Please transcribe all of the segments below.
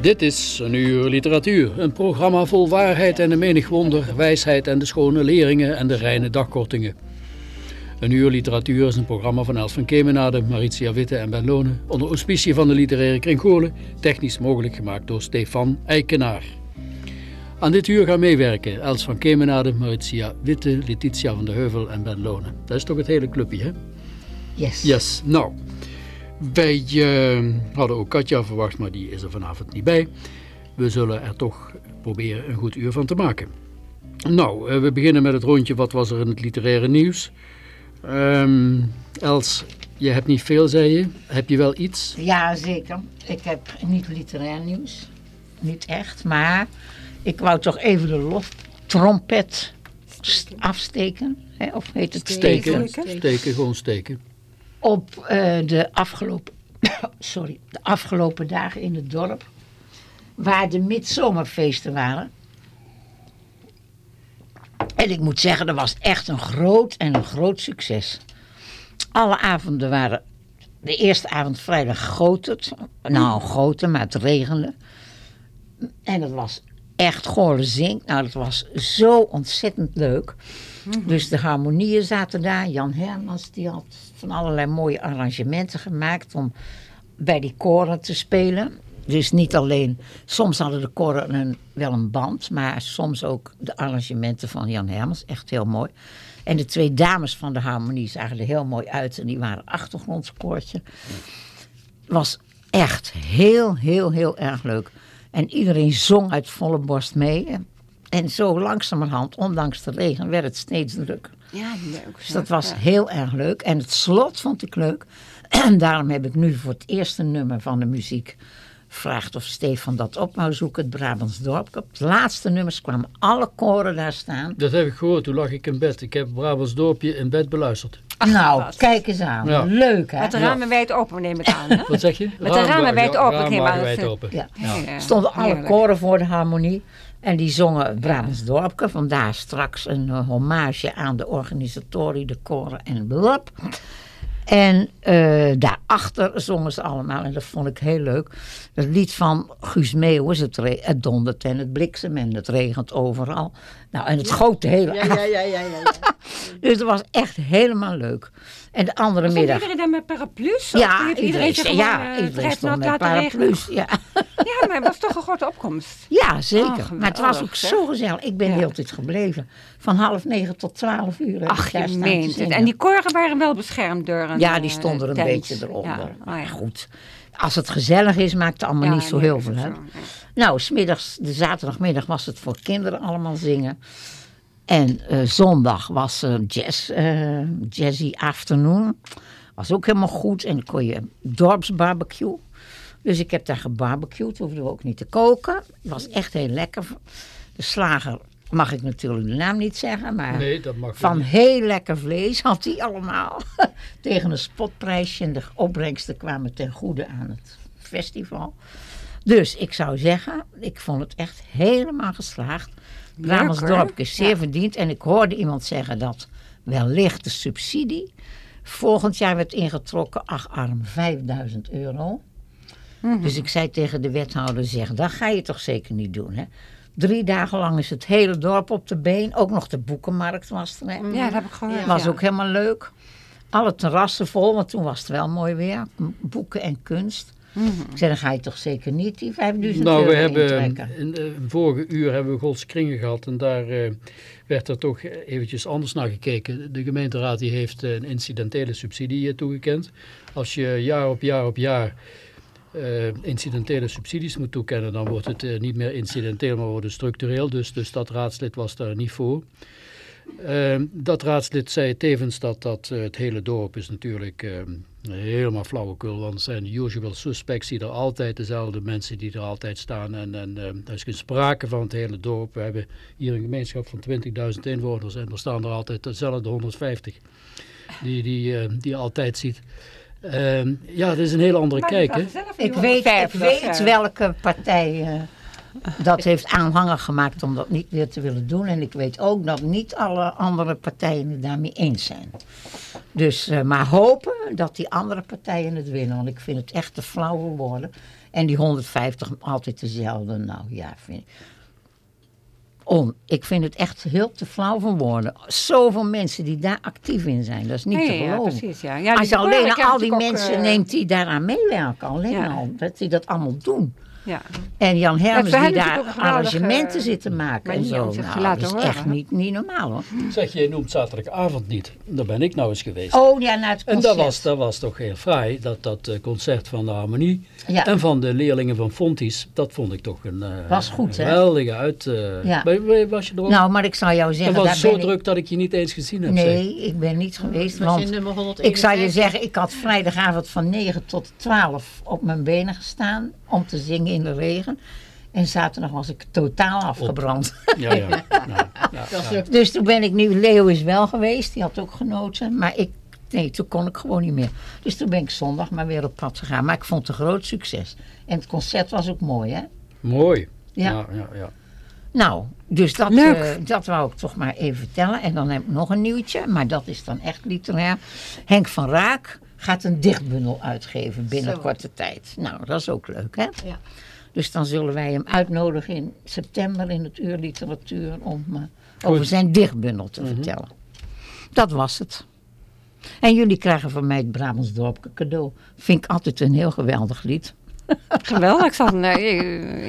Dit is een uur literatuur, een programma vol waarheid en een menig wonder, wijsheid en de schone leringen en de reine dagkortingen. Een uur literatuur is een programma van Els van Kemenade, Maritia Witte en Ben Lonen, onder auspicie van de literaire kring Goorlen, technisch mogelijk gemaakt door Stefan Eikenaar. Aan dit uur gaan meewerken Els van Kemenade, Maritia Witte, Letitia van de Heuvel en Ben Lonen. Dat is toch het hele clubje, hè? Yes. Yes, nou. Wij eh, hadden ook Katja verwacht, maar die is er vanavond niet bij. We zullen er toch proberen een goed uur van te maken. Nou, eh, we beginnen met het rondje wat was er in het literaire nieuws. Ehm, Els, je hebt niet veel, zei je. Heb je wel iets? Ja, zeker. Ik heb niet literair nieuws. Niet echt, maar ik wou toch even de loftrompet st- afsteken. Hè? Of heet het Steken. steken? Steken, gewoon steken. Op eh, de, afgelopen, sorry, de afgelopen dagen in het dorp. Waar de midzomerfeesten waren. En ik moet zeggen, dat was echt een groot en een groot succes. Alle avonden waren... De eerste avond vrijdag het. Nou, goten, maar het regende. En het was echt Goorle Zink. Nou, dat was zo ontzettend leuk. Dus de harmonieën zaten daar. Jan Hermans die had van allerlei mooie arrangementen gemaakt om bij die koren te spelen. Dus niet alleen, soms hadden de koren een, wel een band, maar soms ook de arrangementen van Jan Hermans. Echt heel mooi. En de twee dames van de harmonie zagen er heel mooi uit en die waren achtergrondskoortje. Was echt heel, heel, heel erg leuk. En iedereen zong uit volle borst mee. Zo langzamerhand, ondanks de regen, werd het steeds drukker. Ja, leuk. Dus dat was heel erg leuk. En het slot vond ik leuk. En daarom heb ik nu voor het eerste nummer van de muziek gevraagd of Stefan dat op wou zoeken, het Brabants dorp. Op het laatste nummers kwamen alle koren daar staan. Dat heb ik gehoord, toen lag ik in bed. Ik heb Brabants Dorpje in bed beluisterd. nou, wat. kijk eens aan. Ja. Leuk hè? Met de ramen wijd open neem ik aan. Hè? Wat zeg je? Met de ramen wijd ja, open, ik neem ramen wijd open. Ja. Ja. stonden alle Heerlijk. koren voor de harmonie. En die zongen Brabants dorpje. Vandaar straks een eh, hommage aan de organisatorie, de koren en blab. En eh, daarachter zongen ze allemaal. En dat vond ik heel leuk. Het lied van Guus Meeuwis. Het, het dondert en het bliksem en het regent overal. Nou, en het goot de hele Ja, ja, ja, ja, ja. ja. Dus het was echt helemaal leuk. En de andere Stond middag... iedereen dan met paraplu's? Ja, iedereen, ja, eh, iedereen het stond met paraplu's. Ja. Ja, maar het was toch een grote opkomst. Ja, zeker. Oh, maar het was ook zeg. zo gezellig. Ik ben Ja. heel tijd gebleven. Van half negen tot twaalf uur. heb Ach, je meent het. En die koren waren wel beschermd door een Ja, die eh, stonden een tent. beetje eronder. Ja, oh ja. Maar goed, als het gezellig is, maakt het allemaal Ja, niet zo nee, heel veel uit. ja. Nou, smiddags, de zaterdagmiddag was het voor kinderen allemaal zingen. En eh, zondag was eh, jazz, eh, jazzy afternoon. Was ook helemaal goed. En dan kon je dorpsbarbecue. Dus ik heb daar gebarbecued. Hoefden we ook niet te koken. Het was echt heel lekker. De slager mag ik natuurlijk de naam niet zeggen. Maar Nee, dat mag van niet. heel lekker vlees had hij allemaal. Tegen een spotprijsje. En de opbrengsten kwamen ten goede aan het festival. Dus ik zou zeggen, ik vond het echt helemaal geslaagd. Brabants hoor. dorp is zeer Ja. verdiend. En ik hoorde iemand zeggen dat wellicht de subsidie volgend jaar werd ingetrokken. Ach arm, 5000 euro. Mhm. Dus ik zei tegen de wethouder, zeg, dat ga je toch zeker niet doen, hè? Drie dagen lang is het hele dorp op de been. Ook nog de boekenmarkt was er, hè? Ja, dat heb ik gehoord. Was ja. ook helemaal leuk. alle terrassen vol, want toen was het wel mooi weer. Boeken en kunst. Ik zei, dan ga je toch zeker niet die 5000 Nou, we hebben in de vorige uur hebben we Goldse Kringen gehad en daar eh, werd er toch eventjes anders naar gekeken. De gemeenteraad die heeft een incidentele subsidie eh, toegekend. Als je jaar op jaar op jaar eh, incidentele subsidies moet toekennen, dan wordt het eh, niet meer incidenteel, maar wordt het structureel. Dus, dus dat raadslid was daar niet voor. Ehm, dat raadslid zei tevens dat, dat eh, het hele dorp is natuurlijk ehm, helemaal flauwekul. Want zijn de usual suspects die er altijd, dezelfde mensen die er altijd staan. En, en ehm, er is geen sprake van het hele dorp. We hebben hier een gemeenschap van 20.000 inwoners en er staan er altijd dezelfde 150 die, die, eh, die altijd ziet. Ehm, ja, dat is een hele andere kijk. Hè? Ik weet, ik weet welke partij eh, dat heeft aanhanger gemaakt om dat niet weer te willen doen. En ik weet ook dat niet alle andere partijen het daarmee eens zijn. Dus eh, maar hopen dat die andere partijen het winnen. Want ik vind het echt te flauwe woorden. En die 150 altijd dezelfde. Nou ja, vind ik. On, ik vind het echt heel te flauw van woorden. Zoveel mensen die daar actief in zijn. Dat is niet te ja, geloven. precies. Ja. Ja, Als je alleen al die mensen ook, eh, neemt die daaraan meewerken. Alleen al. Dat die dat allemaal doen. Ja. En Jan Hermes Ja, die daar natuurlijk ook geweldige arrangementen zit te maken en zo. Nou, dat is horen, echt niet, niet normaal hoor. Zeg, je noemt zaterdagavond niet. Daar ben ik nou eens geweest. Oh ja, naar het En concert. dat was, dat was toch heel fraai, dat, dat eh, concert van de Harmonie Ja. en van de leerlingen van Fontis, dat vond ik toch een eh, Was goed, hè? geweldige uit. eh, Ja. was je er ook? Nou, maar ik zou jou dat zeggen, was daar zo ben druk dat ik je niet eens gezien heb. zeg. Nee, ik ben niet geweest, Was want je nummer 151? ik zou je zeggen, ik had vrijdagavond van 9 tot 12 op mijn benen gestaan om te zingen in de regen. En zaterdag was ik totaal afgebrand. Ja, ja. Dus toen ben ik nu, Leo is wel geweest, die had ook genoten. Maar ik, nee, toen kon ik gewoon niet meer. Dus toen ben ik zondag maar weer op pad gegaan. Maar ik vond het een groot succes. En het concert was ook mooi, hè? Mooi. Ja. Ja, ja, ja. Nou, dus dat, eh, dat wou ik toch maar even vertellen. En dan heb ik nog een nieuwtje, maar dat is dan echt literair. Henk van Raak gaat een dichtbundel uitgeven binnen Zo. korte tijd. Nou, dat is ook leuk, hè? Ja. Dus dan zullen wij hem uitnodigen in september in het uur literatuur om eh, over zijn dichtbundel te vertellen. Dat was het. En jullie krijgen van mij het Brabants Dorp cadeau. Vind ik altijd een heel geweldig lied. Geweldig. Nee,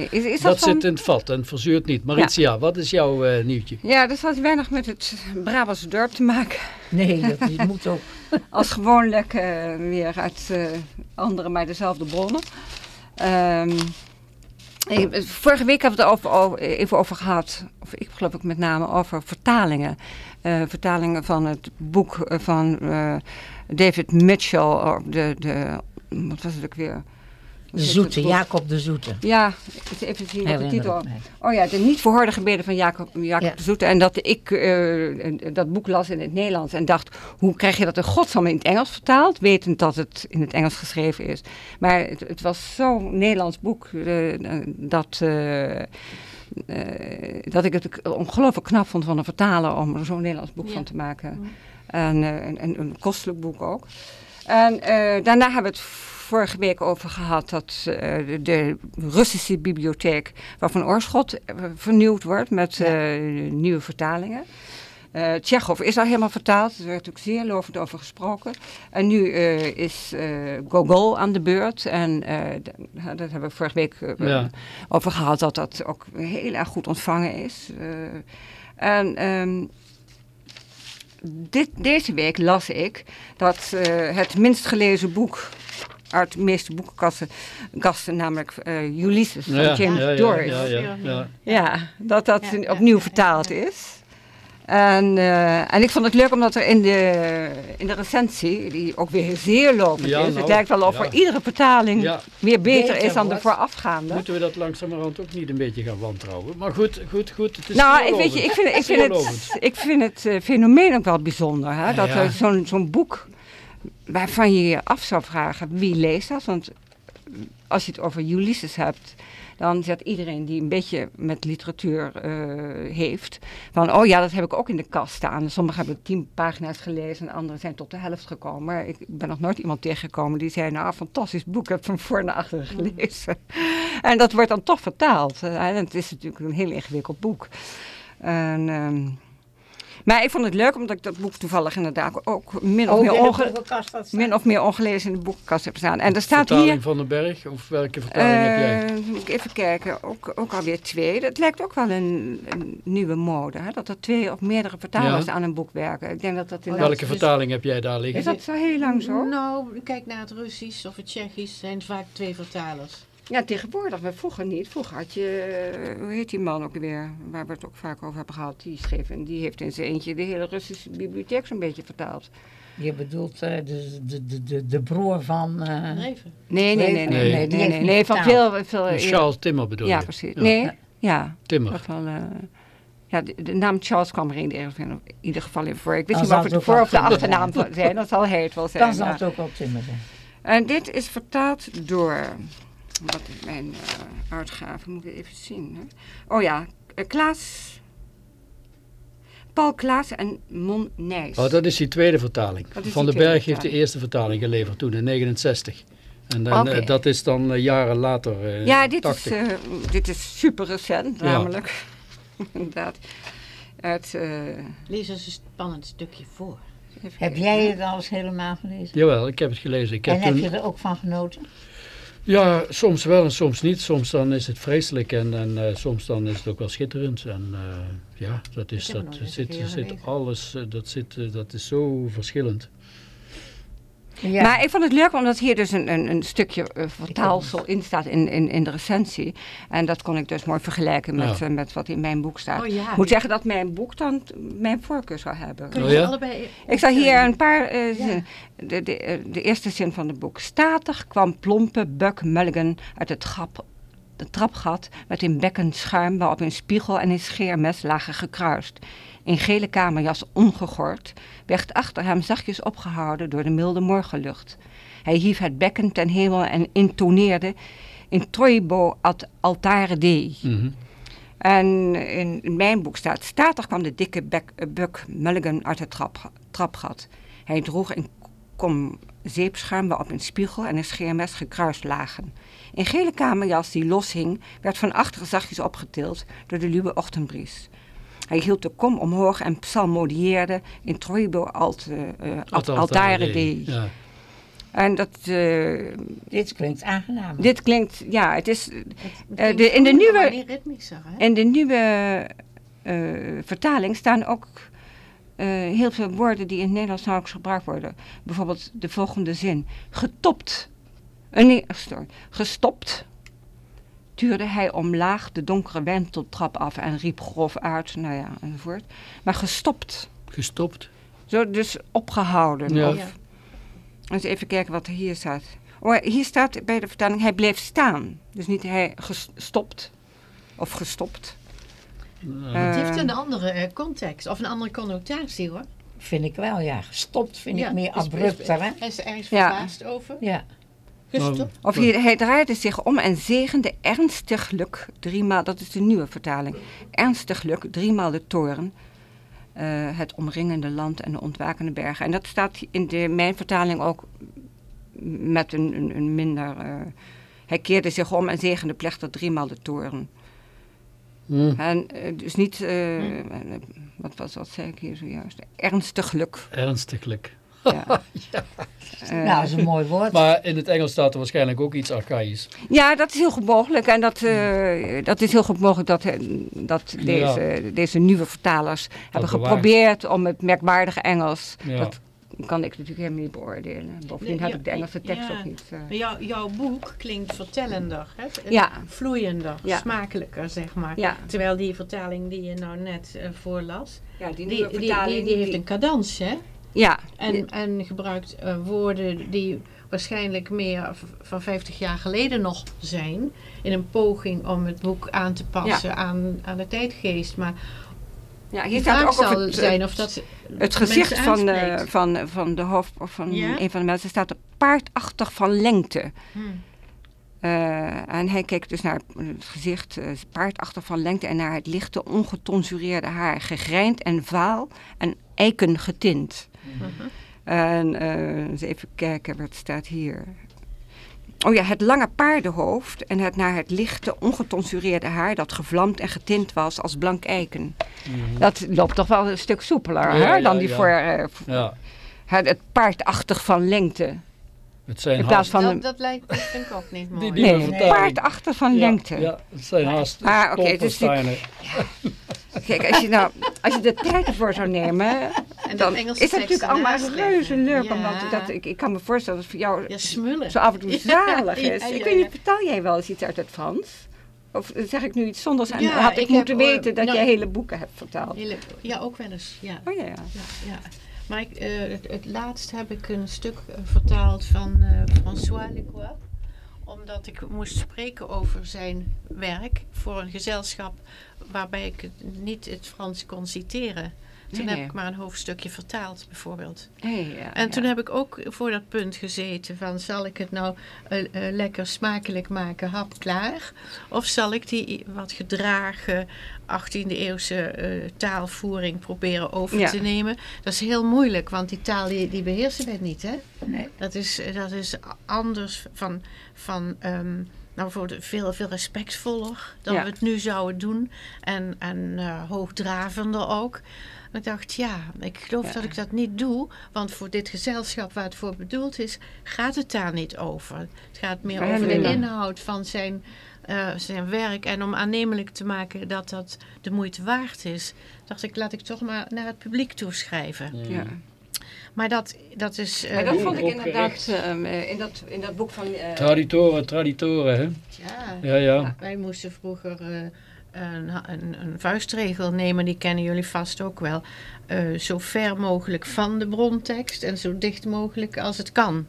is, is dat, Dat van... zit in het vat en verzuurt niet. Maritia, wat is jouw eh, nieuwtje? Ja, dat had weinig met het Brabantse dorp te maken. Nee, dat moet ook. Als gewoonlijk eh, weer uit eh, andere, maar dezelfde bronnen. Ehm, ik- vorige week hebben we het over, over- even over gehad, of ik geloof ik met name over vertalingen. Eh, vertalingen van het boek eh, van eh, David Mitchell, de, de, wat was het ook weer? De Zoete, Jacob de Zoete. Ja, even zien wat de titel. Oh ja, de niet verhoorde gebeden van Jacob, Jacob Ja. de Zoete. En dat ik eh, dat boek las in het Nederlands en dacht, hoe krijg je dat in godsnaam in het Engels vertaald? Wetend dat het in het Engels geschreven is. Maar het, het was zo'n Nederlands boek eh, dat, eh, dat ik het ongelooflijk knap vond van een vertaler om er zo'n Nederlands boek Ja. van te maken. En, eh, en, en een kostelijk boek ook. En eh, daarna hebben we het vorige week over gehad dat eh, de, de Russische bibliotheek waarvan Oorschot eh, vernieuwd wordt met eh, nieuwe vertalingen. Eh Tsjechov is al helemaal vertaald, er werd ook zeer lovend over gesproken. En nu is Gogol aan de beurt. En eh, d- dat hebben we vorige week Ja. over gehad, dat dat ook heel erg goed ontvangen is. En ehm, dit, deze week las ik dat het minst gelezen boek uit de meeste boekenkasten, kasten, namelijk eh, Ulysses van Ja, James ja, ja, Joyce. ja, ja, ja. Ja, dat dat Ja, ja, opnieuw ja, vertaald is. En, eh, en ik vond het leuk omdat er in de, in de recensie, die ook weer zeer lovend Ja, is, nou, het lijkt wel of ja. er iedere vertaling Ja. weer beter, Beter is dan de voorafgaande. Moeten we dat langzamerhand ook niet een beetje gaan wantrouwen? Maar goed, goed, goed. Het is Nou, ik, weet je, ik vind, ik vind het, ik vind het eh, fenomeen ook wel bijzonder. Hè? Dat ja. er zo'n zo'n boek waarvan je je af zou vragen wie leest dat. Want als je het over Ulysses hebt, dan zegt iedereen die een beetje met literatuur eh, heeft. Van, oh ja, dat heb ik ook in de kast staan. Sommigen hebben tien pagina's gelezen en anderen zijn tot de helft gekomen. Maar ik ben nog nooit iemand tegengekomen die zei, nou, fantastisch boek, ik heb van voor naar achter gelezen. En dat wordt dan toch vertaald. En het is natuurlijk een heel ingewikkeld boek. En, ehm, Maar ik vond het leuk omdat ik dat boek toevallig inderdaad ook min of, meer, onge- min of ongelezen in de boekenkast heb staan. En er staat Vertaling hier... van den Berg, of welke vertaling heb jij? eh, moet ik even kijken, ook, ook alweer twee. Dat lijkt ook wel een, een nieuwe mode, hè? dat er twee of meerdere vertalers Ja. aan een boek werken. Ik denk dat dat in Welke vertaling heb jij daar liggen? Is dat zo heel lang zo? Nou, kijk naar het Russisch of het Tsjechisch, zijn vaak twee vertalers. Ja, tegenwoordig, maar vroeger niet. Vroeger had je, eh, hoe heet die man ook weer, waar we het ook vaak over hebben gehad, die schreef en die heeft in zijn eentje de hele Russische bibliotheek zo'n beetje vertaald. Je bedoelt eh, de, de, de, de, de broer van... eh. Nee, nee, nee, nee, Nee. nee, van veel, veel. Charles Timmer bedoel Ja, je? precies. Ja. Nee, ja. Timmer. Eh, ja, de, de naam Charles kwam er in, in ieder geval in voor. Ik wist niet wat het de voor- of de achternaam zijn. van zijn. Dat zal hij het wel zijn. dan zal het ook wel Timmer zijn. En dit is vertaald door, wat is mijn eh, uitgave, moet ik even zien. Hè? Oh ja, eh, Klaas, Paul Klaas en Mon Nijs. Oh, dat is die tweede vertaling. Van den Berg heeft de eerste vertaling geleverd toen in 69. En dan, Oké. eh, dat is dan jaren later, ja, dit 80. is, dit is super recent, Ja. namelijk. Inderdaad. Het, eh, Lees eens een spannend stukje voor. even Heb jij het alles helemaal gelezen? Jawel, ik heb het gelezen. Ik heb en heb toen, je er ook van genoten? Ja, soms wel en soms niet. Soms dan is het vreselijk en, en eh, soms dan is het ook wel schitterend. En eh, ja, dat, is, heb dat, zit, zit alles, eh, dat, zit, eh, dat is zo verschillend. Ja. Maar ik vond het leuk omdat hier dus een, een, een stukje eh, vertaalsel in staat in, in, in de recensie. En dat kon ik dus mooi vergelijken met, Ja. eh, met wat in mijn boek staat. Oh ja. Ik moet zeggen dat mijn boek dan mijn voorkeur zou hebben. Kun Oh je ja? allebei... Ik zal hier een paar eh, Ja. zinnen. De, de, de eerste zin van het boek. Statig kwam plompe Buck Mulligan uit het grap, de trapgat met een bekken schuim waarop een spiegel en een scheermes lagen gekruist. In gele kamerjas ongegord, werd achter hem zachtjes opgehouden door de milde morgenlucht. Hij hief het bekken ten hemel en intoneerde in Troibo ad altare dei. Mhm. En in in mijn boek staat, statig kwam de dikke bek, Buck Mulligan uit het trap, trapgat. Hij droeg een kom zeepschuim waarop een spiegel en een scheermes gekruist lagen. Een gele kamerjas die loshing, werd van achter zachtjes opgetild door de luwe ochtendbries. Hij hield de kom omhoog en psalmodieerde in Troibo alt, eh, eh, alt- altare dei. Ja. En dat, eh, Dit klinkt aangenaam. dit klinkt, ja, het is, Het Eh, de- in de nieuwe- hè? In de nieuwe eh, vertaling staan ook eh, heel veel woorden die in het Nederlands nauwelijks gebruikt worden. Bijvoorbeeld de volgende zin. Getopt. Nee, sorry. Gestopt. Tuurde hij omlaag de donkere wenteltrap af en riep grof uit. Nou ja, enzovoort. Maar gestopt. Gestopt. Zo dus opgehouden. Ja. Of, eens even kijken wat er hier staat. Oh, hier staat bij de vertaling, hij bleef staan. Dus niet hij gestopt of gestopt. Eh, Het heeft Eh, een andere eh, context, of een andere connotatie hoor. Vind ik wel, ja. Gestopt vind Ja, ik meer is- is- abrupter, hè? Hij is er ergens Ja. verbaasd over. Ja. Gestopt. Of hier, hij draaide zich om en zegende ernstiglijk driemaal, dat is de nieuwe vertaling, ernstiglijk driemaal de toren, eh, het omringende land en de ontwakende bergen. En dat staat in de, mijn vertaling ook met een, een, een minder... eh, hij keerde zich om en zegende plechtig driemaal de toren. hm, En eh, dus niet, wat was wat zei ik hier zojuist, ernstiglijk. ernstiglijk. Ja, Eh, nou, dat is een mooi woord. Maar in het Engels staat er waarschijnlijk ook iets archaïs. Ja, dat is heel goed mogelijk. En dat, eh, dat is heel goed mogelijk dat, eh, dat deze, deze nieuwe vertalers hebben geprobeerd om het merkwaardige Engels. Ja. Dat kan ik natuurlijk helemaal niet beoordelen. Bovendien Nee, heb ik de Engelse tekst ja. ook niet. eh. Maar jou- jouw boek klinkt vertellender, hè? Ja. vloeiender, Ja. smakelijker, zeg maar. Ja, Terwijl die vertaling die je nou net eh, voorlas, ja, die die, nieuwe die, die heeft een cadans, hè? Ja, En, en gebruikt eh, woorden die waarschijnlijk meer van 50 jaar geleden nog zijn. In een poging om het boek aan te passen aan, aan de tijdgeest. Maar ja, hier staat ook zal het, zijn of dat het gezicht van, de, aanspreekt. van, van de hoofd of van Ja? een van de mensen staat er paardachtig van lengte. Hmm. Eh, en hij keek dus naar het gezicht, eh, paardachtig van lengte, en naar het lichte, ongetonsureerde haar, gegrijnd en vaal en eiken getint. Mhm. En eh, eens even kijken, wat staat hier? Oh ja, het lange paardenhoofd en het naar het lichte, ongetonsureerde haar dat gevlamd en getint was als blank eiken. Dat loopt toch wel een stuk soepeler Mhm. Ja, hè, ja, dan die ja. voor eh, het paardachtig van lengte. Het zijn In plaats haast... van dat, een, dat lijkt vind ik ook niet mooi. Die- die- nee, nieuwe vertaling. paardachtig van Ja, lengte. Ja, het zijn haast Ah, oké, het is stolpersteinen. Kijk, als je, nou, als je de tijd ervoor zou nemen, En dan is het natuurlijk allemaal reuze leuk. Omdat dat, ik, ik kan me voorstellen dat het voor jou Ja, zo af en toe zalig is. ja, ik weet niet, ja. vertel jij wel eens iets uit het Frans? Of zeg ik nu iets zonders en Ja, had ik, ik moeten heb, weten dat nou- jij hele boeken hebt vertaald? Hele- ja, ook wel eens. Ja. Oh ja, ja. Maar eh, het, laatst heb ik een stuk eh, vertaald van eh, François Lecoy. Omdat ik moest spreken over zijn werk voor een gezelschap waarbij ik niet het Frans kon citeren. Toen Nee. heb ik maar een hoofdstukje vertaald, bijvoorbeeld. Hey, ja, En toen ja. heb ik ook voor dat punt gezeten van zal ik het nou eh, eh, lekker smakelijk maken, hap klaar? Of zal ik die wat gedragen 18e eeuwse eh, taalvoering proberen over Ja. te nemen? Dat is heel moeilijk, want die taal die, die beheersen wij niet, hè? Nee. Dat is, dat is anders van, van ehm, nou, voor de, veel, veel respectvoller dan we het nu zouden doen. En, en hoogdravender ook. En ik dacht, ja, ik geloof Ja. dat ik dat niet doe. Want voor dit gezelschap waar het voor bedoeld is, gaat het daar niet over. Het gaat meer over de inhoud van zijn, eh, zijn werk. En om aannemelijk te maken dat dat de moeite waard is, dacht ik, laat ik toch maar naar het publiek toeschrijven. Ja. Maar dat, dat is... eh, Maar dat vond ik inderdaad ehm, eh, in, dat, in dat boek van... eh, Traditoren, traditoren, hè? ja, Ja, ja. Wij moesten vroeger eh, een, een, een vuistregel nemen, die kennen jullie vast ook wel. Eh, zo ver mogelijk van de brontekst en zo dicht mogelijk als het kan.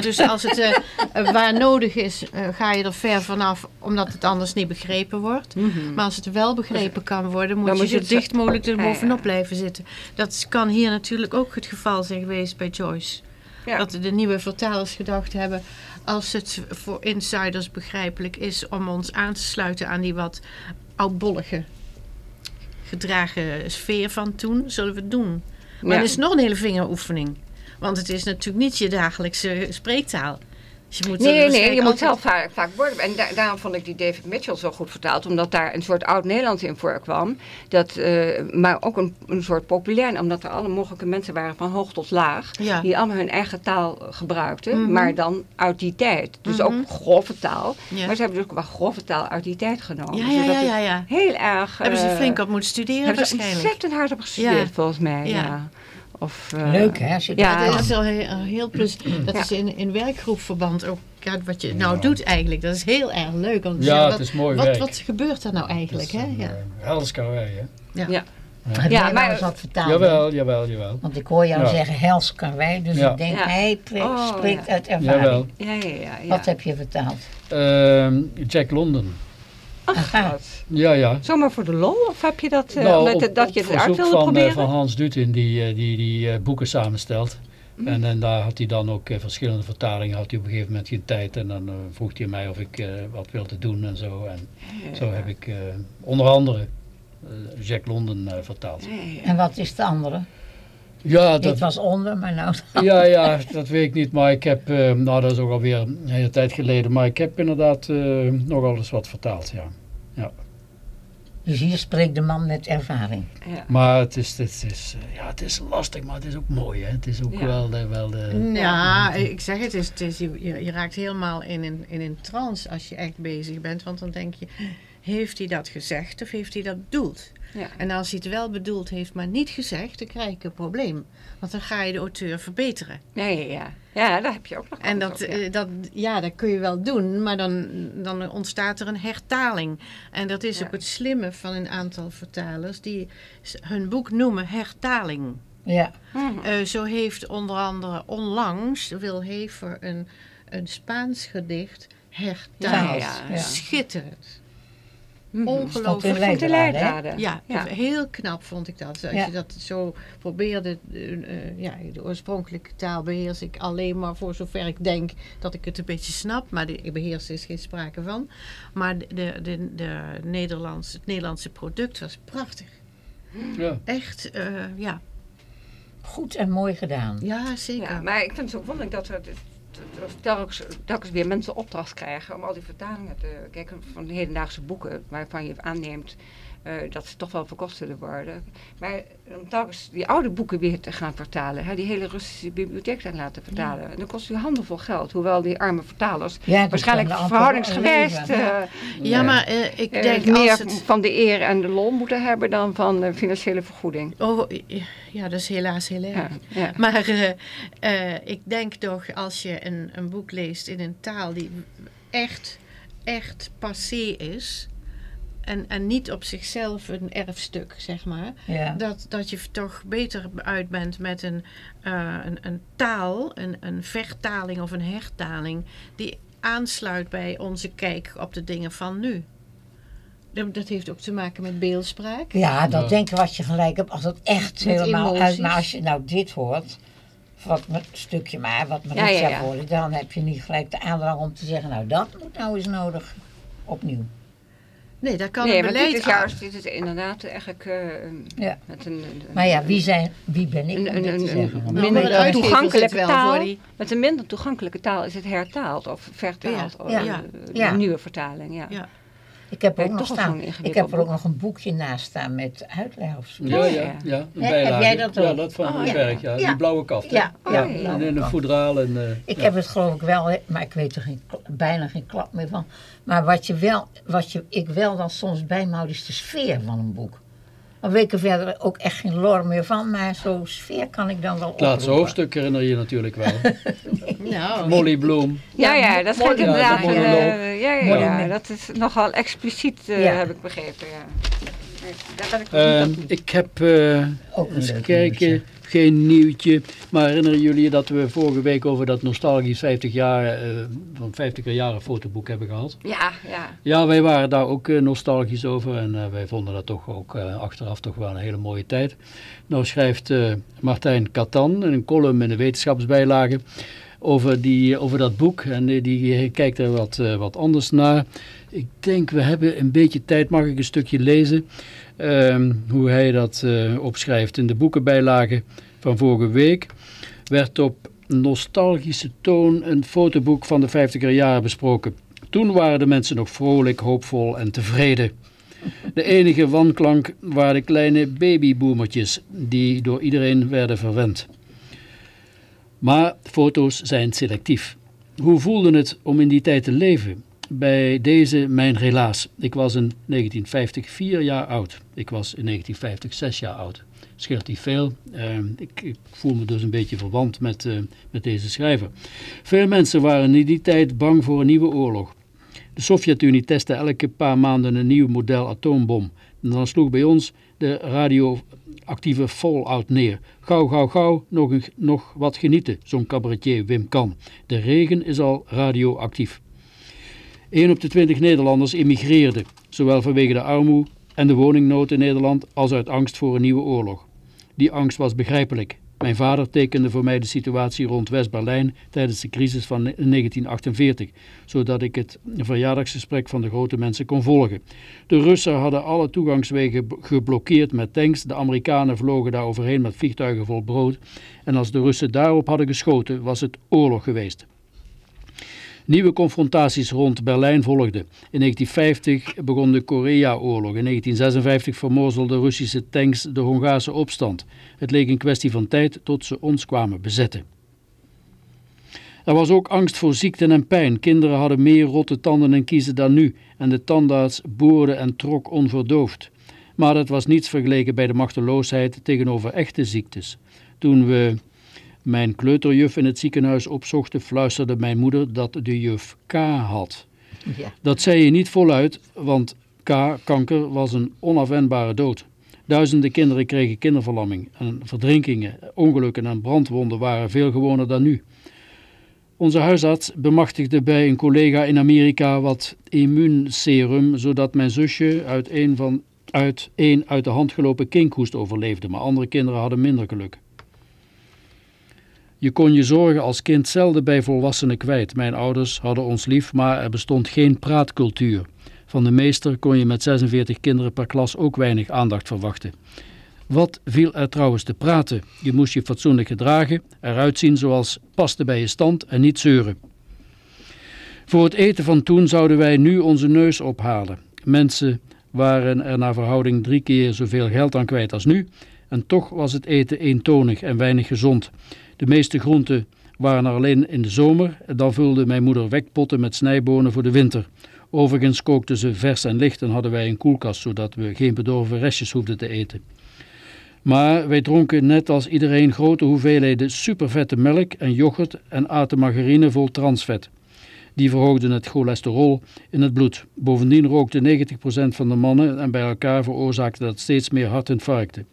Dus als het eh, eh, waar nodig is, ga je er ver vanaf, omdat het anders niet begrepen wordt. mhm. Maar als het wel begrepen kan worden, moet Dan je moet je zo dicht mogelijk er ja. bovenop blijven zitten. Dat kan hier natuurlijk ook het geval zijn geweest bij Joyce. Ja. Dat de nieuwe vertalers gedacht hebben, als het voor insiders begrijpelijk is om ons aan te sluiten aan die wat oudbollige gedragen sfeer van toen, zullen we het doen. Maar Ja. het is nog een hele vingeroefening. Want het is natuurlijk niet je dagelijkse spreektaal. Dus je moet Nee, nee, waarschijnlijk je moet zelf vaak, vaak worden. En da- daarom vond ik die David Mitchell zo goed vertaald. Omdat daar een soort oud-Nederlands in voorkwam. Dat, eh, maar ook een, een soort populair. Omdat er alle mogelijke mensen waren van hoog tot laag. Ja. Die allemaal hun eigen taal eh, gebruikten. Mhm. Maar dan uit die tijd. Dus Mhm. ook grove taal. Ja. Maar ze hebben dus ook wel grove taal uit die tijd genomen. Ja, Dus ja, ja, ja. Heel erg... Hebben ze eh, flink op moeten studeren Hebben ze waarschijnlijk. ontzettend hard op gestudeerd volgens mij. Ja. Ja. Of, eh, Leuk hè? Als je Ja. Ja, dat is al heel, heel plus. Dat Ja. is in, in werkgroepverband ook ja, wat je nou doet eigenlijk. Dat is heel erg leuk. Ja, het wat, is mooi wat, werk. wat gebeurt er nou eigenlijk? Hè? Ja. Hels karwei, hè? Ja. Heb Ja, maar- wel eens wat vertaald? Jawel, jawel, jawel. Want ik hoor jou Ja. zeggen hels karwei, dus Ja. ik denk Ja. hij Oh, spreekt ja. uit ervaring. Jawel. Ja, ja, ja. ja. Wat heb je vertaald? Ehm, Jack London. Wat? Ja, ja. Zomaar voor de lol? Of heb je dat, eh, Nou, op- dat op je het uit wilde van, eh, proberen? van Hans Dutin, die eh, die, die eh, boeken samenstelt. Mhm. En, en daar had hij dan ook verschillende vertalingen. Had hij op een gegeven moment geen tijd. En dan vroeg hij mij of ik eh, wat wilde doen en zo. En zo heb ik eh, onder andere eh, Jack London eh, vertaald. En wat is de andere? Ja, Dit dat, was onder, maar nou... ja, ja, dat weet ik niet. Maar ik heb, eh, nou dat is ook alweer een hele tijd geleden. Maar ik heb inderdaad eh, nogal eens wat vertaald, ja. Dus hier spreekt de man met ervaring. Ja. Maar het is, het is, eh, ja, het is lastig, maar het is ook mooi. Hè? Het is ook Ja. wel de... Wel de Ja, ik zeg het, is, het is, je, je je raakt helemaal in een, in een trance als je echt bezig bent. Want dan denk je, heeft hij dat gezegd of heeft hij dat bedoeld? Ja. En als hij het wel bedoeld heeft, maar niet gezegd, dan krijg je een probleem. Want dan ga je de auteur verbeteren. Ja, ja, ja. Ja, daar heb je ook nog En dat, op, ja. eh, dat, ja, dat kun je wel doen, maar dan, dan ontstaat er een hertaling. En dat is Ja. ook het slimme van een aantal vertalers die hun boek noemen hertaling. Ja. Mhm. Eh, zo heeft onder andere onlangs Wil Hever een, een Spaans gedicht hertaald. Ja, ja, ja. Schitterend. Mhm. Ongelooflijk. Vond de Leidraden. Ja, Ja. heel knap vond ik dat. Als Ja. je dat zo probeerde, eh, eh, ja, de oorspronkelijke taal beheers ik alleen maar voor zover ik denk dat ik het een beetje snap. Maar de, ik beheers er is geen sprake van. Maar de, de, de, de Nederlands, het Nederlandse product was prachtig. ja. Echt, eh, ja. Goed en mooi gedaan. Ja, zeker. Ja, maar ik vind het zo wonderlijk dat er telkens, telkens weer mensen opdracht krijgen om al die vertalingen te kijken van de hedendaagse boeken waarvan je aanneemt uh, dat ze toch wel verkocht zullen worden. Maar om telkens die oude boeken weer te gaan vertalen, hè, die hele Russische bibliotheek te laten vertalen, ja. dan kost je handenvol geld. Hoewel die arme vertalers ja, waarschijnlijk verhoudingsgewijs uh, ja, maar uh, ik denk meer als het... van de eer en de lol moeten hebben dan van financiële vergoeding. Oh, ja, dat is helaas heel erg. Ja, maar ik denk toch als je een, een boek leest in een taal die echt, echt passé is en, en niet op zichzelf een erfstuk, zeg maar. Dat, dat je toch beter uit bent met een, uh, een, een taal, een, een vertaling of een hertaling, die aansluit bij onze kijk op de dingen van nu. Dat heeft ook te maken met beeldspraak. Ja, dat ja. denk ik wat je gelijk hebt. Als het echt met helemaal uit... Maar als je nou dit hoort, wat een stukje maar, wat me niet ja, ja, dan heb je niet gelijk de aandrang om te zeggen, nou dat moet nou eens nodig opnieuw. Nee, dat kan nee, een beleid dit is juist, dit is inderdaad eigenlijk uh, ja. met een, een, Maar ja, wie, zijn, wie ben ik een, om dit te zeggen? Een, minder een toegankelijke taal, die... met een minder toegankelijke taal is het hertaald of vertaald. Ja. Uh, ja. Een nieuwe vertaling, ja. Ik heb, ook nog staan, ik heb er ook nog een boekje naast staan met uitleg of zo. Ja, ja, ja. Een heb jij dat ook? Ja, dat van oh, mijn werk, ja. Die blauwe kaft. Ja, ja. En in een voedraal. En, uh, ik heb het geloof ik wel, maar ik weet er geen, bijna geen klap meer van. Maar wat, je wel, wat je, ik wel dan soms bijhoud is de sfeer van een boek. Ik er verder ook echt geen lor meer van, maar zo'n sfeer kan ik dan wel Het laatste hoofdstuk herinner je natuurlijk wel. nou, Molly Bloom. Ja, ja, dat gaat inderdaad. Ja, uh, ja, ja, ja, dat is nogal expliciet, uh, ja. heb ik begrepen. Ja. Daar ben ik, uh, ik heb, uh, eens kijken, geen nieuwtje. Maar herinneren jullie dat we vorige week over dat nostalgisch 50 jaar, uh, van 50er jaren fotoboek hebben gehad? Ja, ja. Ja, wij waren daar ook uh, nostalgisch over en uh, wij vonden dat toch ook achteraf toch wel een hele mooie tijd. Nou schrijft Martijn Katan een column in de wetenschapsbijlage over, die, over dat boek en die, die kijkt er wat, wat anders naar. Ik denk, we hebben een beetje tijd, mag ik een stukje lezen, uh, hoe hij dat uh, opschrijft. In de boekenbijlage van vorige week werd op nostalgische toon een fotoboek van de 50er jaren besproken. Toen waren de mensen nog vrolijk, hoopvol en tevreden. De enige wanklank waren de kleine babyboomertjes die door iedereen werden verwend. Maar foto's zijn selectief. Hoe voelde het om in die tijd te leven? Bij deze mijn relaas. Ik was in 1950 vier jaar oud. Ik was in 1950 zes jaar oud. Scheelt niet veel. Uh, ik, voel me dus een beetje verwant met, uh, met deze schrijver. Veel mensen waren in die tijd bang voor een nieuwe oorlog. De Sovjet-Unie testte elke paar maanden een nieuw model atoombom. En dan sloeg bij ons de radioactieve fallout neer. Gauw, gauw, gauw, nog, een, nog wat genieten, zo'n cabaretier Wim Kan. De regen is al radioactief. 1 op de 20 Nederlanders emigreerden, zowel vanwege de armoede en de woningnood in Nederland als uit angst voor een nieuwe oorlog. Die angst was begrijpelijk. Mijn vader tekende voor mij de situatie rond West-Berlijn tijdens de crisis van 1948, zodat ik het verjaardagsgesprek van de grote mensen kon volgen. De Russen hadden alle toegangswegen geblokkeerd met tanks, de Amerikanen vlogen daar overheen met vliegtuigen vol brood en als de Russen daarop hadden geschoten was het oorlog geweest. Nieuwe confrontaties rond Berlijn volgden. In 1950 begon de Korea-oorlog. In 1956 vermozelden Russische tanks de Hongaarse opstand. Het leek een kwestie van tijd tot ze ons kwamen bezetten. Er was ook angst voor ziekten en pijn. Kinderen hadden meer rotte tanden en kiezen dan nu en de tandarts boorde en trok onverdoofd. Maar dat was niets vergeleken bij de machteloosheid tegenover echte ziektes. Toen we mijn kleuterjuf in het ziekenhuis opzochten, fluisterde mijn moeder dat de juf K had. Ja. Dat zei je niet voluit, want K, kanker, was een onafwendbare dood. Duizenden kinderen kregen kinderverlamming en verdrinkingen, ongelukken en brandwonden waren veel gewoner dan nu. Onze huisarts bemachtigde bij een collega in Amerika wat immuunserum, zodat mijn zusje uit een, van, uit, een uit de hand gelopen kinkhoest overleefde, maar andere kinderen hadden minder geluk. Je kon je zorgen als kind zelden bij volwassenen kwijt. Mijn ouders hadden ons lief, maar er bestond geen praatcultuur. Van de meester kon je met 46 kinderen per klas ook weinig aandacht verwachten. Wat viel er trouwens te praten? Je moest je fatsoenlijk gedragen, eruit zien zoals paste bij je stand en niet zeuren. Voor het eten van toen zouden wij nu onze neus ophalen. Mensen waren er naar verhouding drie keer zoveel geld aan kwijt als nu en toch was het eten eentonig en weinig gezond. De meeste groenten waren er alleen in de zomer dan vulde mijn moeder wekpotten met snijbonen voor de winter. Overigens kookten ze vers en licht en hadden wij een koelkast zodat we geen bedorven restjes hoefden te eten. Maar wij dronken net als iedereen grote hoeveelheden supervette melk en yoghurt en aten margarine vol transvet. Die verhoogden het cholesterol in het bloed. Bovendien rookte 90% van de mannen en bij elkaar veroorzaakte dat steeds meer hartinfarcten.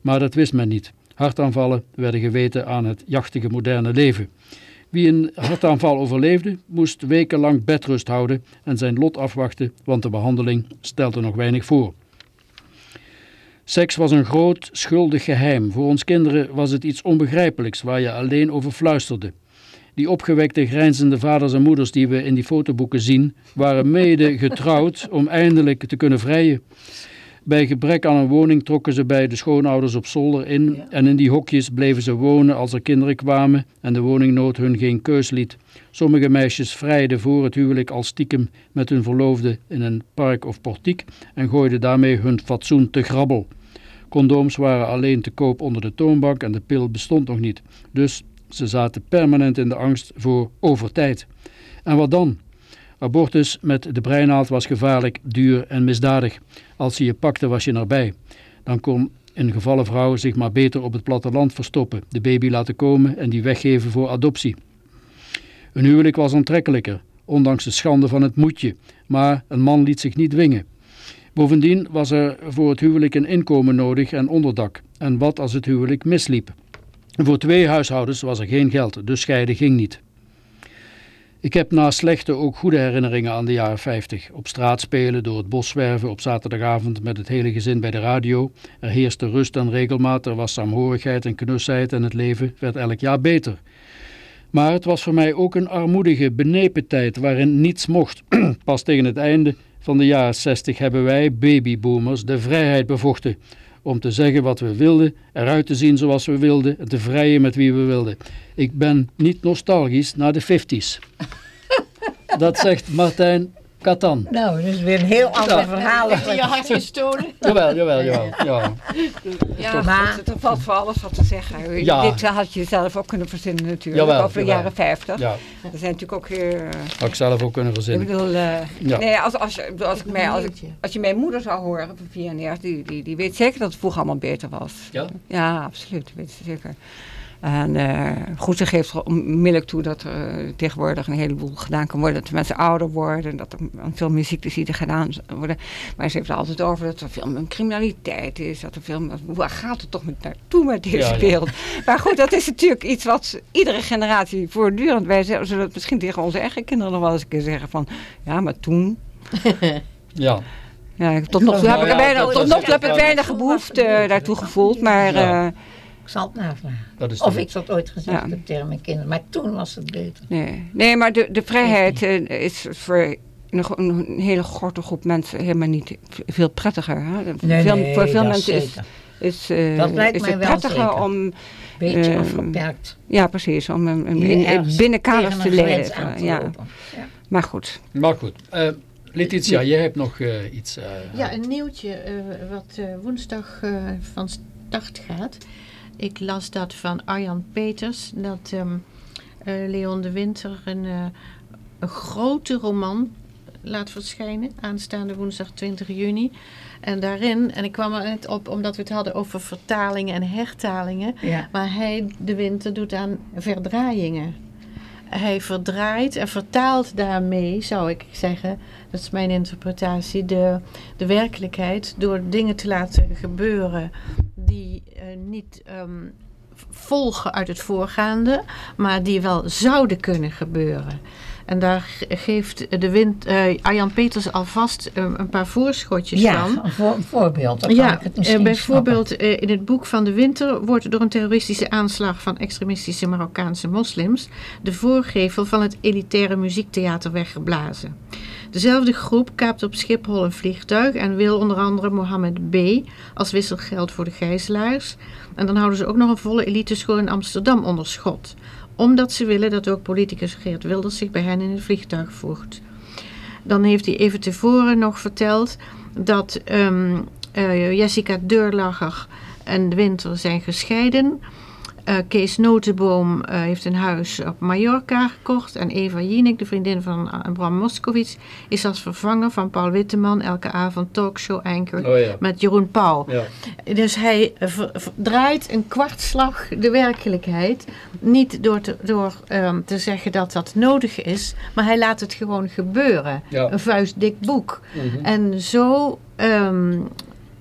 Maar dat wist men niet. Hartaanvallen werden geweten aan het jachtige moderne leven. Wie een hartaanval overleefde, moest wekenlang bedrust houden en zijn lot afwachten, want de behandeling stelde nog weinig voor. Seks was een groot, schuldig geheim. Voor ons kinderen was het iets onbegrijpelijks waar je alleen over fluisterde. Die opgewekte, grijnzende vaders en moeders die we in die fotoboeken zien, waren mede getrouwd om eindelijk te kunnen vrijen. Bij gebrek aan een woning trokken ze bij de schoonouders op zolder in en in die hokjes bleven ze wonen als er kinderen kwamen en de woningnood hun geen keus liet. Sommige meisjes vrijden voor het huwelijk al stiekem met hun verloofde in een park of portiek en gooiden daarmee hun fatsoen te grabbel. Condooms waren alleen te koop onder de toonbank en de pil bestond nog niet. Dus ze zaten permanent in de angst voor overtijd. En wat dan? Abortus met de breinaald was gevaarlijk, duur en misdadig. Als ze je pakte was je erbij. Dan kon een gevallen vrouw zich maar beter op het platteland verstoppen, de baby laten komen en die weggeven voor adoptie. Een huwelijk was aantrekkelijker, ondanks de schande van het moedje, maar een man liet zich niet dwingen. Bovendien was er voor het huwelijk een inkomen nodig en onderdak. En wat als het huwelijk misliep? Voor twee huishoudens was er geen geld, dus scheiden ging niet. Ik heb na slechte ook goede herinneringen aan de jaren 50. Op straat spelen, door het bos zwerven, op zaterdagavond met het hele gezin bij de radio. Er heerste rust en regelmaat, er was saamhorigheid en knusheid en het leven werd elk jaar beter. Maar het was voor mij ook een armoedige, benepen tijd waarin niets mocht. Pas tegen het einde van de jaren 60 hebben wij, babyboomers, de vrijheid bevochten om te zeggen wat we wilden, eruit te zien zoals we wilden en te vrijen met wie we wilden. Ik ben niet nostalgisch naar de 50s. Dat zegt Martijn Katan. Nou, dat is weer een heel ander verhaal. Heb je je hart gestolen? Jawel, jawel, jawel. Ja. Ja, Maar- goed, er valt voor alles wat te zeggen. Ja. Dit had je zelf ook kunnen verzinnen natuurlijk, Jawel, over de jawel. jaren 50. ja, Er zijn natuurlijk ook weer... eh, had ik zelf ook kunnen ik verzinnen. bedoel, eh, Ja. nee, als, als, je- als, ik mij, als, ik, als je mijn moeder zou horen van Pioneers, die, die, die weet zeker dat het vroeger allemaal beter was. Ja? Ja, absoluut, dat weet ze zeker. En eh, goed, ze geeft onmiddellijk toe dat er eh, tegenwoordig een heleboel gedaan kan worden. Dat de mensen ouder worden, dat er veel muziek te zien gedaan worden. Maar ze heeft er altijd over dat er veel meer criminaliteit is. Dat er veel meer, waar gaat het toch met naartoe met deze Ja, ja. wereld? Maar goed, dat is natuurlijk iets wat iedere generatie voortdurend... Wij zullen het misschien tegen onze eigen kinderen nog wel eens een keer zeggen van... Ja, maar toen... Ja. Ja, tot nog toe heb ik, er weinig, tot nog heb ik weinig behoefte eh, daartoe gevoeld. Maar Ja. eh, Ik zal het navragen. Dat is Of ik dat ooit gezegd Ja. heb tegen mijn kinderen. Maar toen was het beter. Nee, nee maar de, de vrijheid eh, is voor een, een hele grote groep mensen helemaal niet veel prettiger. Hè? veel, voor veel dat mensen is, zeker. is, eh, Dat lijkt is mij het wel prettiger zeker. om, Beetje afgeperkt. ja precies, om een, in, in binnenkaders tegen te een grens aan leven. te Ja. Maar goed, Maar goed. Eh, Letitia, jij hebt nog eh, iets. eh, Ja, een nieuwtje eh, wat eh, woensdag eh, van start gaat. Ik las dat van Arjan Peters, dat ehm, eh, Leon de Winter een, eh, een grote roman laat verschijnen, aanstaande woensdag 20 juni. En daarin, en ik kwam er net op omdat we het hadden over vertalingen en hertalingen, Ja. maar hij, de Winter, doet aan verdraaiingen. Hij verdraait en vertaalt daarmee, zou ik zeggen, dat is mijn interpretatie, de, de werkelijkheid door dingen te laten gebeuren die eh, niet ehm, volgen uit het voorgaande, maar die wel zouden kunnen gebeuren. En daar ge- geeft de wind, eh, Arjan Peters alvast eh, een paar voorschotjes Ja, van. een, voor- een voorbeeld. Dan kan Ja, ik het bijvoorbeeld in het boek van de winter wordt door een terroristische aanslag van extremistische Marokkaanse moslims de voorgevel van het elitaire muziektheater weggeblazen. Dezelfde groep kaapt op Schiphol een vliegtuig en wil onder andere Mohammed B. als wisselgeld voor de gijzelaars. En dan houden ze ook nog een volle eliteschool in Amsterdam onder schot. Omdat ze willen dat ook politicus Geert Wilders zich bij hen in het vliegtuig voegt. Dan heeft hij even tevoren nog verteld dat ehm, eh, Jessica Deurlacher en de Winter zijn gescheiden. Eh, Kees Notenboom eh, heeft een huis op Mallorca gekocht. En Eva Jinek, de vriendin van uh, Bram Moskowitz, is als vervanger van Paul Witteman elke avond talkshow anchor Oh ja. met Jeroen Pauw. Ja. Dus hij eh, draait een kwartslag de werkelijkheid. Niet door, te, door ehm, te zeggen dat dat nodig is, maar hij laat het gewoon gebeuren. Ja. Een vuistdik boek. Mhm. En zo ehm,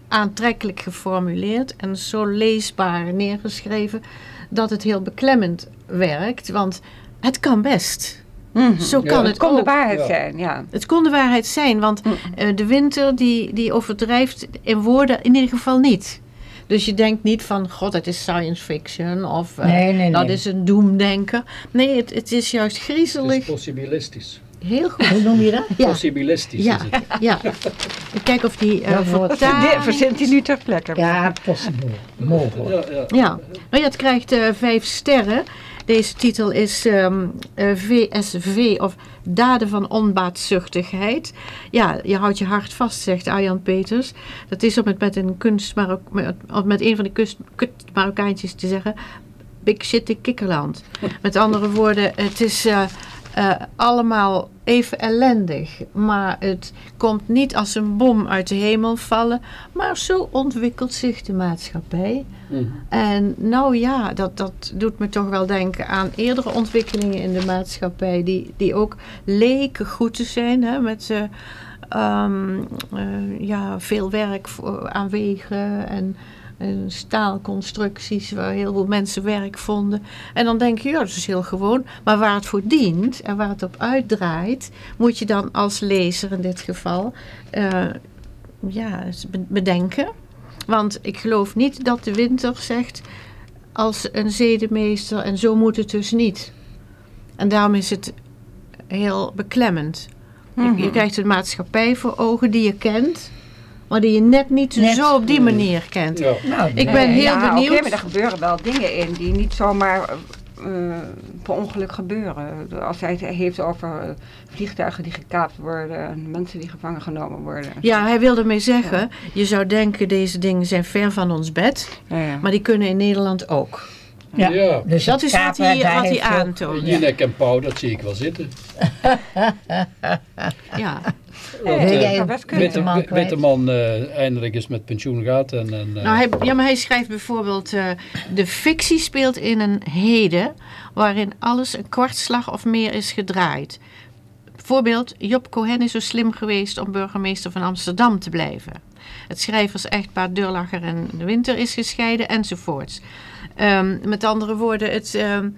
aantrekkelijk geformuleerd en zo leesbaar neergeschreven dat het heel beklemmend werkt. Want het kan best. Mhm. Zo Ja, kan het het kon de waarheid Ja. zijn, ja. Het kon de waarheid zijn, want eh, de winter die, die overdrijft in woorden in ieder geval niet. Dus je denkt niet van, god, het is science fiction of eh, Nee, nee, dat nee. is een doemdenker. Nee, het, het is juist Het griezelig. is possibilistisch. Heel goed. Hoe noem je dat? Ja, Possibilistisch ja, is het. ja. Ik kijk of die eh woord- Dit vertaling... verzint hij nu ter plekke. Ja, possible. Mogelijk. Ja, ja. Ja, nou ja, het krijgt eh, vijf sterren. Deze titel is ehm, eh, VSV of Daden van Onbaatzuchtigheid. Ja, je houdt je hart vast, zegt Arjan Peters. Dat is om het met een kunst Marok- met, met een van de kust, kut Marokkaantjes te zeggen. Big shit in kikkerland. Met andere woorden, het is eh, eh, allemaal even ellendig. Maar het komt niet als een bom uit de hemel vallen. Maar zo ontwikkelt zich de maatschappij. Mhm. En nou ja, dat, dat doet me toch wel denken aan eerdere ontwikkelingen in de maatschappij. Die, die ook leken goed te zijn. Hè, met eh, ja, veel werk voor, aan wegen en, en staalconstructies waar heel veel mensen werk vonden. En dan denk je, ja, dat is heel gewoon. Maar waar het voor dient en waar het op uitdraait, moet je dan als lezer in dit geval eh, ja, bedenken. Want ik geloof niet dat de winter zegt als een zedemeester en zo moet het dus niet. En daarom is het heel beklemmend. Je, je krijgt een maatschappij voor ogen die je kent, maar die je net niet Net. zo op die manier kent. Ja. Nou, Ik ben heel ja, benieuwd. Maar er gebeuren wel dingen in die niet zomaar eh, per ongeluk gebeuren. Als hij het heeft over eh, vliegtuigen die gekaapt worden en mensen die gevangen genomen worden. Ja, hij wilde mee zeggen, je zou denken deze dingen zijn ver van ons bed, Ja, ja. maar die kunnen in Nederland ook. ja. Ja. Dus Dat is wat hij, wat hij aantoont. Jinek en Pauw, dat zie ik wel zitten. Ja. Wil eh, jij. Witteman, Witteman? Witteman eh, eindelijk eens met pensioen gaat. En, en, eh, Nou, hij, ja, maar hij schrijft bijvoorbeeld... eh, de fictie speelt in een heden... waarin alles een kwartslag of meer is gedraaid. Bijvoorbeeld, Job Cohen is zo slim geweest... om burgemeester van Amsterdam te blijven. Het schrijvers-echtpaar Deurlacher en de Winter is gescheiden, enzovoorts. Ehm, met andere woorden, het... ehm,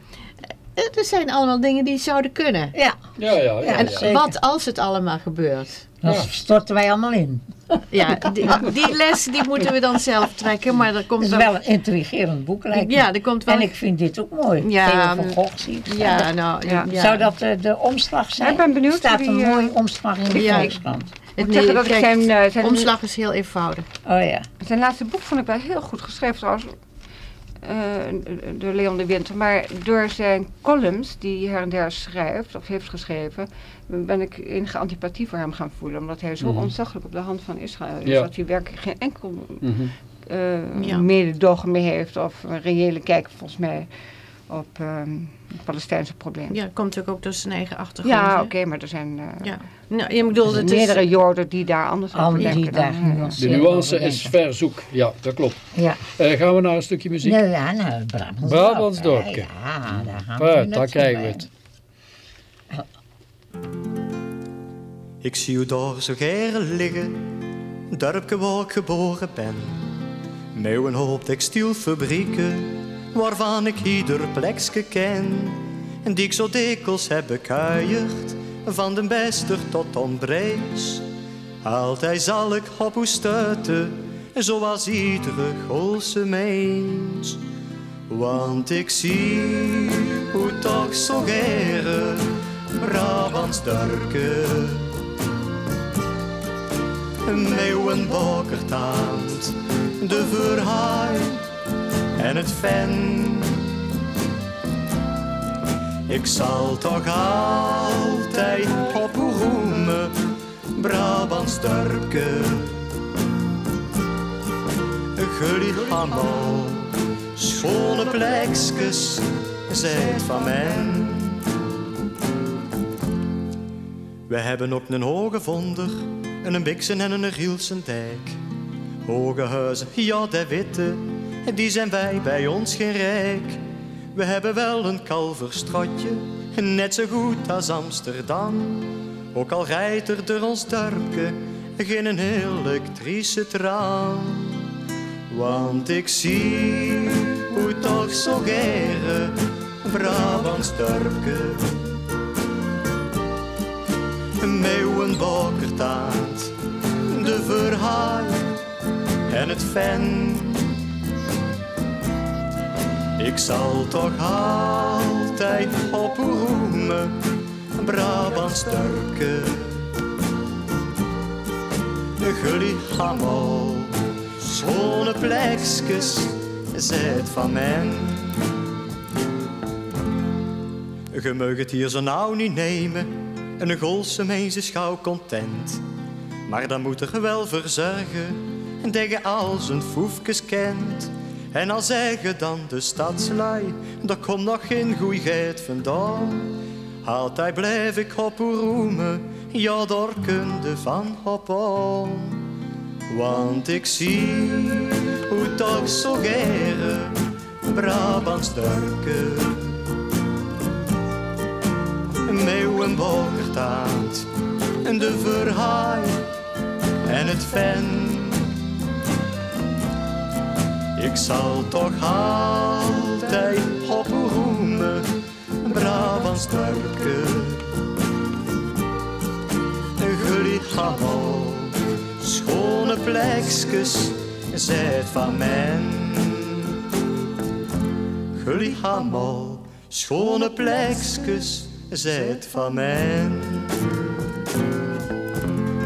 er zijn allemaal dingen die zouden kunnen. Ja, ja, ja, ja, Ja, En zeker. wat als het allemaal gebeurt? dan Ja. storten wij allemaal in. Ja, die, die les die moeten we dan zelf trekken, maar er Het komt is wel... wel een intrigerend boek, lijkt me. Ja, er komt wel... En ik vind dit ook mooi. Ja, Theo van Gogh zie ik. Ja, nou... Ja. ja. Zou dat eh, de omslag zijn? Ik ben benieuwd Er staat een die, eh, mooie omslag in de Ja. Volkskrant. Het moet zeggen dat ik kijk, zijn, eh, zijn- omslag is heel eenvoudig. Oh ja. Zijn laatste boek vond ik wel heel goed geschreven trouwens. Eh, door Leon de Winter. Maar door zijn columns die hij her en der schrijft of heeft geschreven, ben ik enige antipathie voor hem gaan voelen. Omdat hij zo ontzaglijk op de hand van Israël is. Ja. Dat hij werkelijk geen enkel Mhm. eh Ja. mededogen meer heeft. Of een reële kijk volgens mij op ehm, het Palestijnse probleem. Ja, komt natuurlijk ook door zijn eigen achtergrond. Ja, oké, maar er zijn eh, Ja. Nou, je bedoelt, het is... meerdere Joden die daar anders over Anderen die denken. daar dan, eh, De nuance is denken. verzoek. Ja, dat klopt. Ja. Eh, gaan we naar een stukje muziek? Nou ja, nou, Brabants Brabants dorp. dorpje. Ja, daar gaan we Ja, nu daar krijgen we het. Ik zie u daar zo geren liggen, dorpje waar ik geboren ben. Met een hoop textielfabrieken, waarvan ik ieder plekje ken. En die ik zo dikwijls heb van de beste tot ontbrees. Altijd zal ik op u stuiten, zoals iedere Goolse mens. Want ik zie hoe toch zo geren Brabants een meeuwenbokkertaand, de verhaai en het ven. Ik zal toch altijd op Brabants dorpke. Jullie allemaal schone plekjes, zijt van mij. We hebben ook een hoge vonder, een biksen en een rielsen dijk. Hoge huizen, ja de witte, die zijn wij bij ons geen rijk. We hebben wel een kalverstrotje, net zo goed als Amsterdam. Ook al rijdt er door ons dorpje geen een elektrische tram. Want ik zie hoe toch zo gere Brabants dorpje. Een meeuwenbokkertaand, de verhaal en het ven. Ik zal toch altijd oproemen, Brabants dorpje. Jullie allemaal schone plekjes, zijt van mij. Je mag het hier zo nauw niet nemen, en een golse mens is gauw content. Maar dan moet er wel verzorgen, dat je al zijn foefjes kent. En al zeggen dan de stadslui, daar komt nog geen goeigheid vandaan. Altijd blijf ik op roemen, ja daar kunde van op aan. Want ik zie hoe toch zo gere Brabants dorpje. Meeuwenbokkertaand, de verhaai en het ven. Ik zal toch altijd oproemen, Brabants dorpje. Jullie allemaal schone plekjes, zijt van mij. Jullie allemaal schone plekjes, zijt van mij.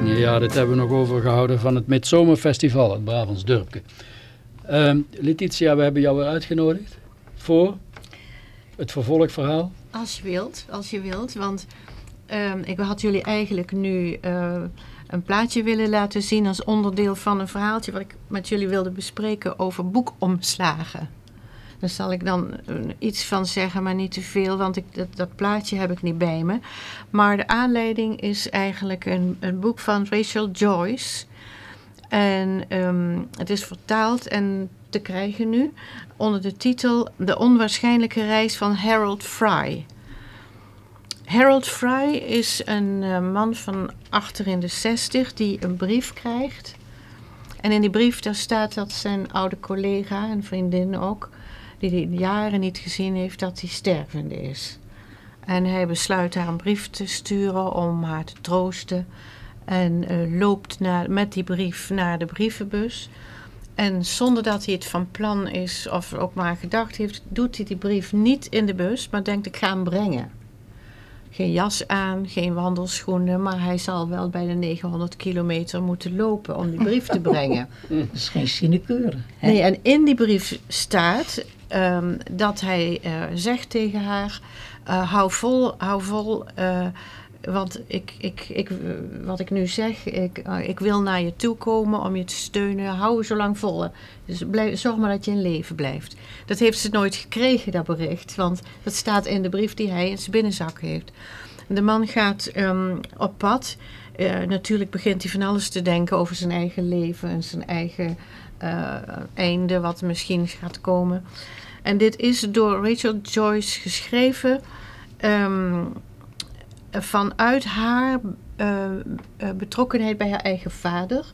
Ja, dit hebben we nog overgehouden van het Midzomerfestival, het Brabants Durpke. Ehm, Letitia, we hebben jou weer uitgenodigd voor het vervolgverhaal. Als je wilt, als je wilt. Want ehm, ik had jullie eigenlijk nu eh, een plaatje willen laten zien als onderdeel van een verhaaltje wat ik met jullie wilde bespreken over boekomslagen. Daar zal ik dan eh, iets van zeggen, maar niet te veel, want ik, dat, dat plaatje heb ik niet bij me. Maar de aanleiding is eigenlijk een, een boek van Rachel Joyce. En ehm, het is vertaald en te krijgen nu onder de titel De onwaarschijnlijke reis van Harold Fry. Harold Fry is een eh, man van achter in de zestig die een brief krijgt. En in die brief daar staat dat zijn oude collega en vriendin ook, die hij jaren niet gezien heeft, dat hij stervende is. En hij besluit haar een brief te sturen om haar te troosten. En eh, loopt naar, met die brief naar de brievenbus. En zonder dat hij het van plan is of ook maar gedacht heeft, doet hij die brief niet in de bus, maar denkt ik ga hem brengen. Geen jas aan, geen wandelschoenen, maar hij zal wel bij de 900 kilometer moeten lopen om die brief te brengen. Dat is geen sinecure. hè? Nee, en in die brief staat ehm, dat hij eh, zegt tegen haar: eh, hou vol, hou vol. want ik, ik, ik, wat ik nu zeg, ik, eh, ik wil naar je toe komen om je te steunen. Hou zo lang vol. Dus zorg maar dat je in leven blijft. Dat heeft ze nooit gekregen, dat bericht. Want dat staat in de brief die hij in zijn binnenzak heeft. De man gaat ehm, op pad. Eh, natuurlijk begint hij van alles te denken over zijn eigen leven en zijn eigen eh, einde, wat misschien gaat komen. En dit is door Rachel Joyce geschreven ehm, vanuit haar eh, eh, betrokkenheid bij haar eigen vader,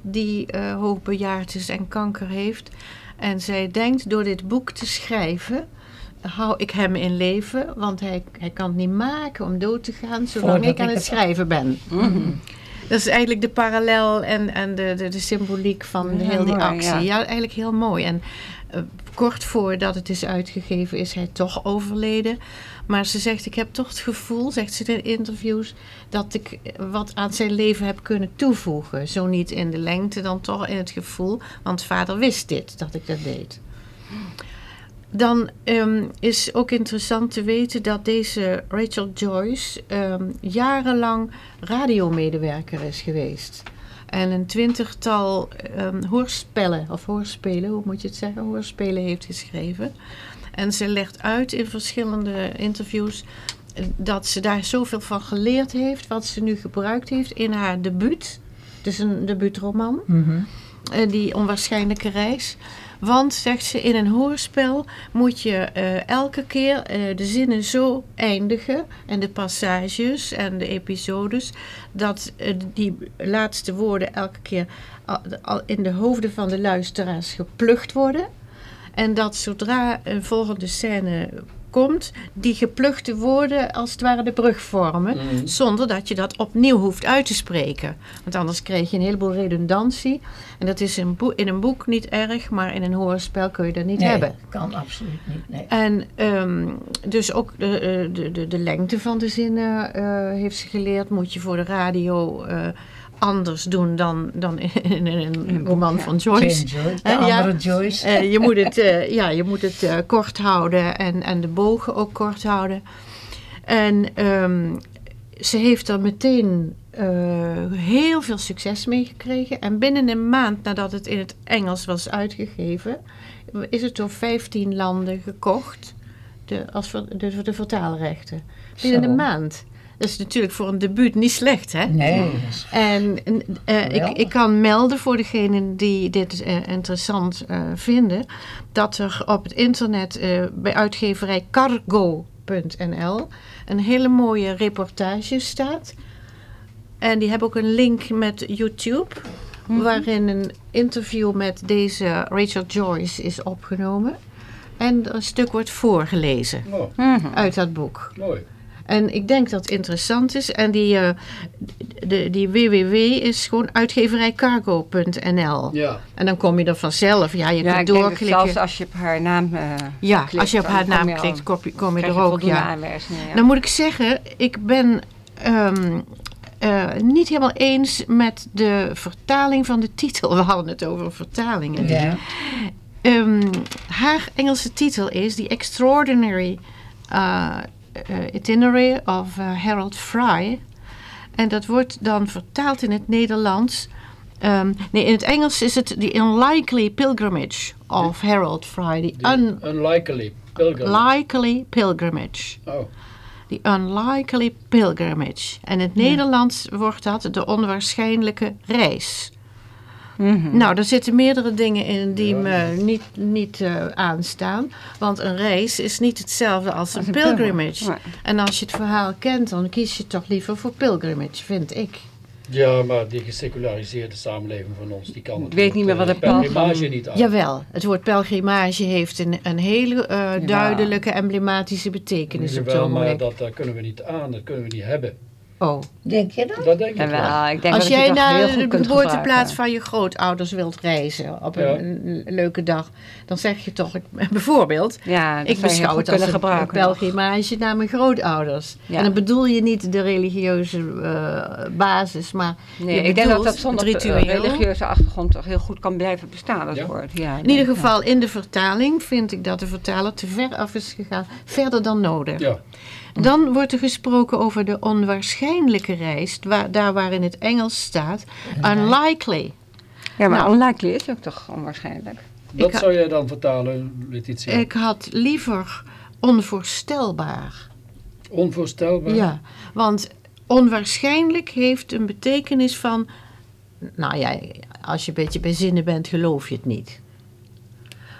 die eh hoogbejaard is en kanker heeft. En zij denkt door dit boek te schrijven, hou ik hem in leven, want hij, hij kan het niet maken om dood te gaan zolang ik aan ik het het- schrijven ben. Dat is eigenlijk de parallel en, en de, de, de symboliek van Ja, heel die mooi, actie. ja. Ja. eigenlijk heel mooi. En kort voordat het is uitgegeven is hij toch overleden. Maar ze zegt, ik heb toch het gevoel, zegt ze in interviews, dat ik wat aan zijn leven heb kunnen toevoegen. Zo niet in de lengte, dan toch in het gevoel. Want vader wist dit, dat ik dat deed. Dan ehm, is ook interessant te weten dat deze Rachel Joyce ehm, jarenlang radiomedewerker is geweest. En een twintigtal ehm, hoorspellen, of hoorspelen, hoe moet je het zeggen, hoorspelen heeft geschreven. En ze legt uit in verschillende interviews eh, dat ze daar zoveel van geleerd heeft, wat ze nu gebruikt heeft in haar debuut. Het is een debuutroman, eh, die onwaarschijnlijke reis. Want, zegt ze, in een hoorspel moet je eh, elke keer eh, de zinnen zo eindigen en de passages en de episodes, dat eh, die laatste woorden elke keer al, in de hoofden van de luisteraars geplukt worden. En dat zodra een volgende scène komt, die gepluchte woorden als het ware de brug vormen, Mhm. zonder dat je dat opnieuw hoeft uit te spreken. Want anders krijg je een heleboel redundantie. En dat is in, in een boek niet erg, maar in een hoorspel kun je dat niet nee, hebben. kan absoluut niet. Nee. En ehm, dus ook de, eh, de, de, de lengte van de zinnen eh, heeft ze geleerd. Moet je voor de radio eh, anders doen dan, dan in, een roman van Joyce. Jane ja. andere Joyce. Eh, je moet het, eh, ja, je moet het eh, kort houden en, en de bogen ook kort houden. En ehm, ze heeft er meteen heel veel succes mee gekregen. En binnen een maand nadat het in het Engels was uitgegeven, is het door 15 landen gekocht. De, als de, de vertaalrechten. Binnen Zo. een maand. Dat is natuurlijk voor een debuut niet slecht, hè? Nee, En eh, ik, ik kan melden voor degenen die dit eh, interessant eh, vinden, dat er op het internet eh, bij uitgeverij cargo.nl een hele mooie reportage staat. En die hebben ook een link met YouTube, waarin een interview met deze Rachel Joyce is opgenomen. En er een stuk wordt voorgelezen Oh, Mhm. uit dat boek. mooi. En ik denk dat het interessant is. En die, eh, de, die www is gewoon uitgeverijcargo.nl. Ja, En dan kom je er vanzelf. Ja, je Ja, kunt doorklikken. zelfs als je op haar naam eh, ja, klikt, als je op haar naam klikt, kom je, kom je krijg er ook. Ja. aanwijzingen. Ja. Dan moet ik zeggen, ik ben ehm, eh, niet helemaal eens met de vertaling van de titel. We hadden het over vertalingen. Ja. Ehm, haar Engelse titel is The Extraordinary uh, Itinerary of uh, Harold Fry. En dat wordt dan vertaald in het Nederlands. Ehm, nee, in het Engels is het The Unlikely Pilgrimage of Harold Fry. The. Unlikely Pilgrimage. Oh, The Unlikely Pilgrimage. En in het Nederlands wordt dat de onwaarschijnlijke reis. Mhm. Nou, er zitten meerdere dingen in die Ja. me niet, niet eh, aanstaan. Want een reis is niet hetzelfde als, Als een een pilgrimage. pilgrim, En als je het verhaal kent, dan kies je toch liever voor pilgrimage, vind ik. ja, maar die geseculariseerde samenleving van ons, die kan het weet niet meer wat een pelgrim- pelgrimage niet aan. Jawel, het woord pelgrimage heeft een, een hele eh, duidelijke, emblematische betekenis op het Jawel, maar dat kunnen we niet aan, dat kunnen we niet hebben. Oh. Denk je dat? Dat denk ik wel. Jawel, ik denk Als dat je jij naar goed de geboorteplaats van je grootouders wilt reizen op een, Ja. een leuke dag, dan zeg je toch, ik- bijvoorbeeld, Ja, ik je beschouw goed het als kunnen een, gebruiken. nog. pelgrimage naar mijn grootouders. Ja. En dan bedoel je niet de religieuze eh, basis, maar Nee, je ik denk dat dat zonder het eh, ritueel. religieuze achtergrond toch heel goed kan blijven bestaan, dat Ja. woord. Ja, In ieder geval, in de vertaling vind ik dat de vertaler te ver af is gegaan, verder dan nodig. Ja, Dan wordt er gesproken over de onwaarschijnlijke reis, waar, daar waar in het Engels staat, unlikely. Ja, maar Nou. unlikely is ook toch onwaarschijnlijk. dat zou jij dan vertalen, Letitia. Ik had liever onvoorstelbaar. Onvoorstelbaar. Ja, want onwaarschijnlijk heeft een betekenis van... Nou ja, als je een beetje bij zinnen bent, geloof je het niet.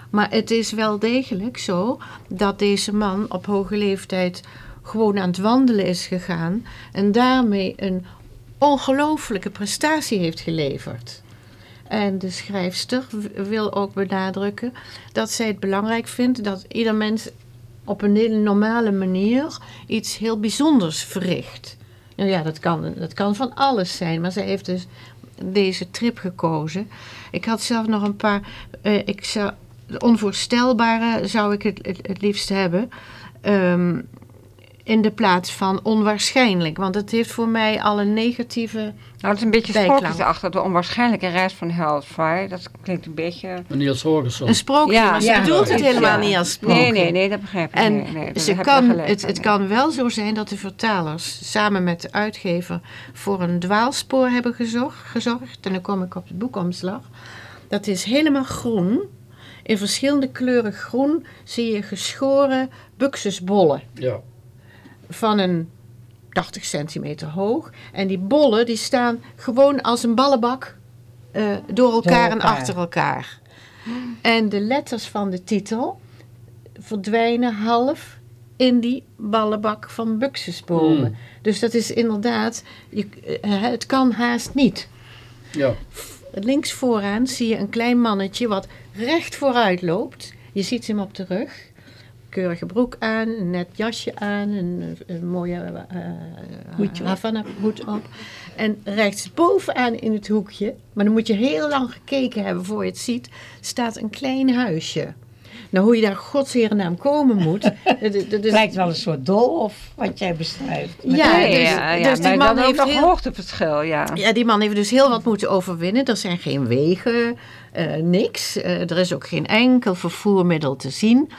Maar het is wel degelijk zo dat deze man op hoge leeftijd gewoon aan het wandelen is gegaan en daarmee een ongelooflijke prestatie heeft geleverd. En de schrijfster wil ook benadrukken dat zij het belangrijk vindt dat ieder mens op een hele normale manier iets heel bijzonders verricht. Nou ja, dat kan, dat kan van alles zijn. Maar zij heeft dus deze trip gekozen. Ik had zelf nog een paar... eh, ik zou, de onvoorstelbare zou ik het, het, liefst hebben. Ehm, in de plaats van onwaarschijnlijk. Want het heeft voor mij al een negatieve... Nou, het is een beetje Bijklank. sprookjesachtig. De onwaarschijnlijke reis van Hellfire. Dat klinkt een beetje... Niels Holgersson. Een sprookje, Ja, maar ze ja, bedoelt het ja. helemaal niet als sprookje. Nee, nee, nee, dat begrijp ik. En nee, nee, daar ze je kan, gelijk het, het kan wel zo zijn dat de vertalers samen met de uitgever voor een dwaalspoor hebben gezorgd. gezorgd. En dan kom ik op de boekomslag. Dat is helemaal groen. In verschillende kleuren groen zie je geschoren buxusbollen Ja. Van een 80 centimeter hoog. En die bollen die staan gewoon als een ballenbak eh, door elkaar en elkaar. achter elkaar. En de letters van de titel verdwijnen half in die ballenbak van buxusbomen. Hmm. Dus dat is inderdaad, je, eh, het kan haast niet. Ja. Links vooraan zie je een klein mannetje wat recht vooruit loopt. Je ziet hem op de rug. Keurige broek aan, een net jasje aan, een, een mooie op. Havana hoed op. En rechts bovenaan in het hoekje, maar dan moet je heel lang gekeken hebben voor je het ziet, staat een klein huisje. Nou, hoe je daar godsherennaam komen moet. Het lijkt wel een soort doolhof wat jij beschrijft. Ja, Ja, dus- ja, ja, dus die man heeft nog heel- hoogteverschil, ja. Ja, die man heeft dus heel wat moeten overwinnen. Er zijn geen wegen, eh, niks. Eh, er is ook geen enkel vervoermiddel te zien.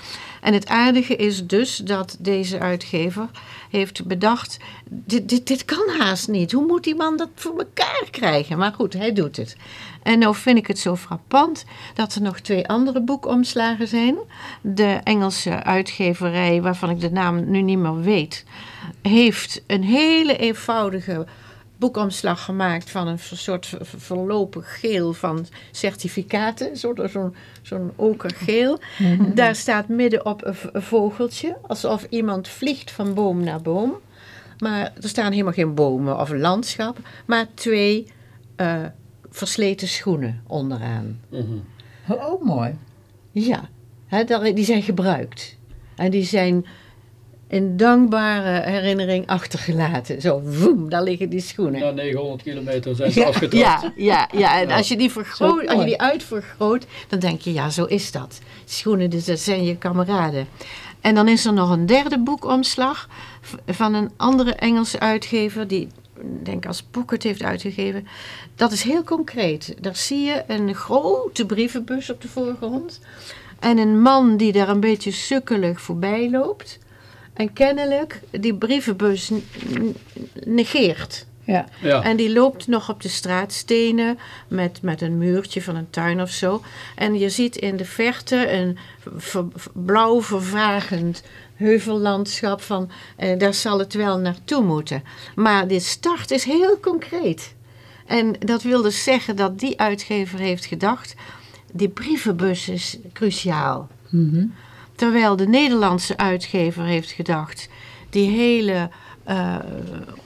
En het aardige is dus dat deze uitgever heeft bedacht... Dit, dit, dit kan haast niet. Hoe moet die man dat voor elkaar krijgen? Maar goed, hij doet het. En nou vind ik het zo frappant dat er nog twee andere boekomslagen zijn. De Engelse uitgeverij, waarvan ik de naam nu niet meer weet... heeft een hele eenvoudige boekomslag gemaakt van een soort verlopen geel van certificaten. Zo- Zo'n zo'n okergeel. Daar staat middenop een, v- een vogeltje, alsof iemand vliegt van boom naar boom. Maar er staan helemaal geen bomen of landschap, maar twee eh, versleten schoenen onderaan. Mhm. Oh, mooi. Ja, hè, die zijn gebruikt. En die zijn in dankbare herinnering achtergelaten. Zo, woem, daar liggen die schoenen. Na 900 kilometer zijn ze Ja. afgetrapt. Ja, ja, ja. En Ja. als je die vergroot, als je die uitvergroot, dan denk je, ja, zo is dat. Schoenen, dus dat zijn je kameraden. En dan is er nog een derde boekomslag van een andere Engelse uitgever, die denk als boek het heeft uitgegeven. Dat is heel concreet. Daar zie je een grote brievenbus op de voorgrond. En een man die daar een beetje sukkelig voorbij loopt. En kennelijk die brievenbus negeert. Ja. Ja. En die loopt nog op de straatstenen met, met een muurtje van een tuin of zo. En je ziet in de verte een ver- blauw vervagend heuvellandschap van eh, daar zal het wel naartoe moeten. Maar de start is heel concreet. En dat wil dus zeggen dat die uitgever heeft gedacht, die brievenbus is cruciaal. Mhm. Terwijl de Nederlandse uitgever heeft gedacht, die hele eh,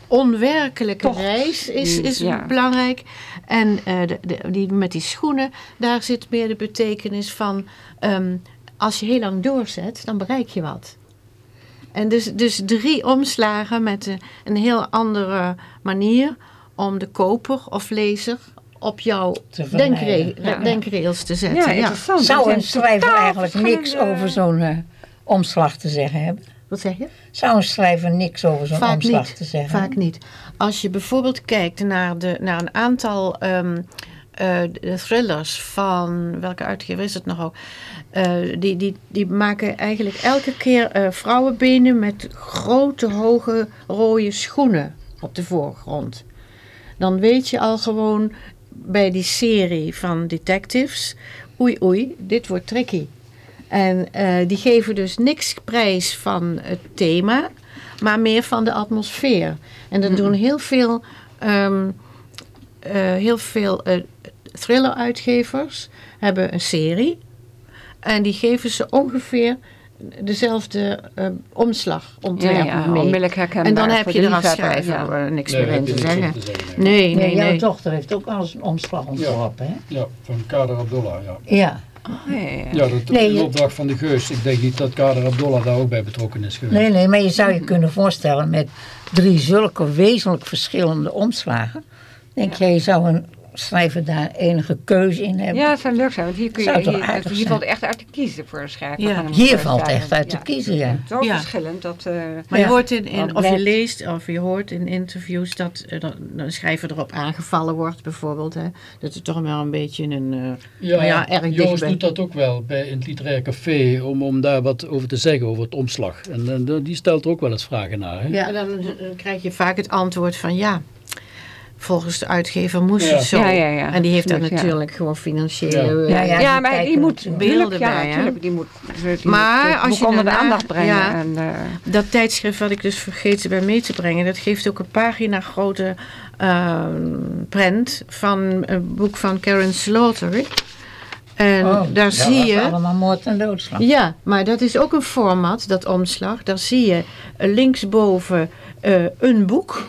onwerkelijke Tocht. reis is, is ja. belangrijk. En eh, de, de- die, met die schoenen, daar zit meer de betekenis van, ehm, als je heel lang doorzet, dan bereik je wat. En dus, dus drie omslagen met een, een heel andere manier om de koper of lezer op jouw denkre Ja. denkrails te zetten. Ja, interessant. Zou een schrijver eigenlijk niks over zo'n eh, omslag te zeggen hebben? Wat zeg je? Zou een schrijver niks over zo'n omslag niet. te zeggen Vaak hebben? niet. Als je bijvoorbeeld kijkt naar, de, naar een aantal ehm, eh, de thrillers van, welke uitgever is het nog ook? Eh, die, die, die maken eigenlijk elke keer eh, vrouwenbenen met grote, hoge, rode schoenen op de voorgrond. Dan weet je al gewoon bij die serie van detectives, oei oei, dit wordt tricky. En eh, die geven dus niks prijs van het thema, maar meer van de atmosfeer. En dat doen heel veel, ehm, eh, heel veel eh, thriller-uitgevers hebben een serie. En die geven ze ongeveer dezelfde eh, omslag Ja, ontwerp ja, mee. onmiddellijk herkenbaar. En dan heb je de er als schrijver ja. niks Nee, meer in te zeggen. over te zeggen. nee. Nee, Nee, jouw nee. dochter heeft ook al eens een omslag ontworpen, hè? Ja, van Kader Abdullah, ja. Ja. Oh, ja, ja, ja. Ja, dat Nee, in je- opdracht van de Geus. Ik denk niet dat Kader Abdollah daar ook bij betrokken is geweest. Nee, nee, maar je zou je kunnen voorstellen met drie zulke wezenlijk verschillende omslagen. Denk jij, je zou een schrijver daar enige keuze in hebben? Ja, het zou leuk zijn, want hier, kun je, hier, aardig hier zijn? valt echt uit te kiezen voor een schrijver. Ja. Hier valt echt uit te kiezen, ja. Zo Ja. verschillend dat... eh, Maar Ja. je hoort in, of je leest of je hoort in interviews dat dat een schrijver erop aangevallen wordt, bijvoorbeeld. Hè, dat het toch wel een beetje een. eh, Ja, ja, erg Joost doet dat ook wel bij in het literaire café om, om daar wat over te zeggen, over het omslag. En, eh, die stelt er ook wel eens vragen naar. Hè? Ja. En dan, dan krijg je vaak het antwoord van ja. Volgens de uitgever moest Ja. het zo. Ja, ja, ja. En die heeft daar natuurlijk gewoon financiële. Ja. eh, Ja, ja. Ja, die maar die moet beelden bij, die moet, die Maar als je onder de aandacht brengen. ja. En, eh, Dat tijdschrift wat ik dus vergeten ben mee te brengen, dat geeft ook een pagina grote eh, print van een boek van Karen Slaughter. En Oh, daar dat zie je. allemaal moord en doodslag. Ja, maar dat is ook een format, dat omslag. Daar zie je linksboven eh, een boek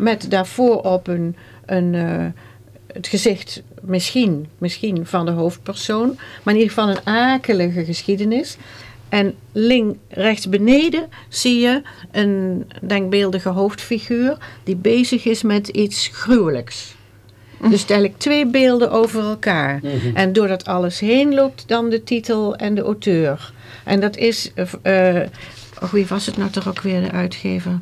met daarvoor op een, een, eh, het gezicht misschien, misschien van de hoofdpersoon, maar in ieder geval een akelige geschiedenis. En link, rechts beneden zie je een denkbeeldige hoofdfiguur die bezig is met iets gruwelijks. Dus eigenlijk twee beelden over elkaar. En door dat alles heen loopt dan de titel en de auteur. En dat is, eh, wie was het nou toch ook weer de uitgever?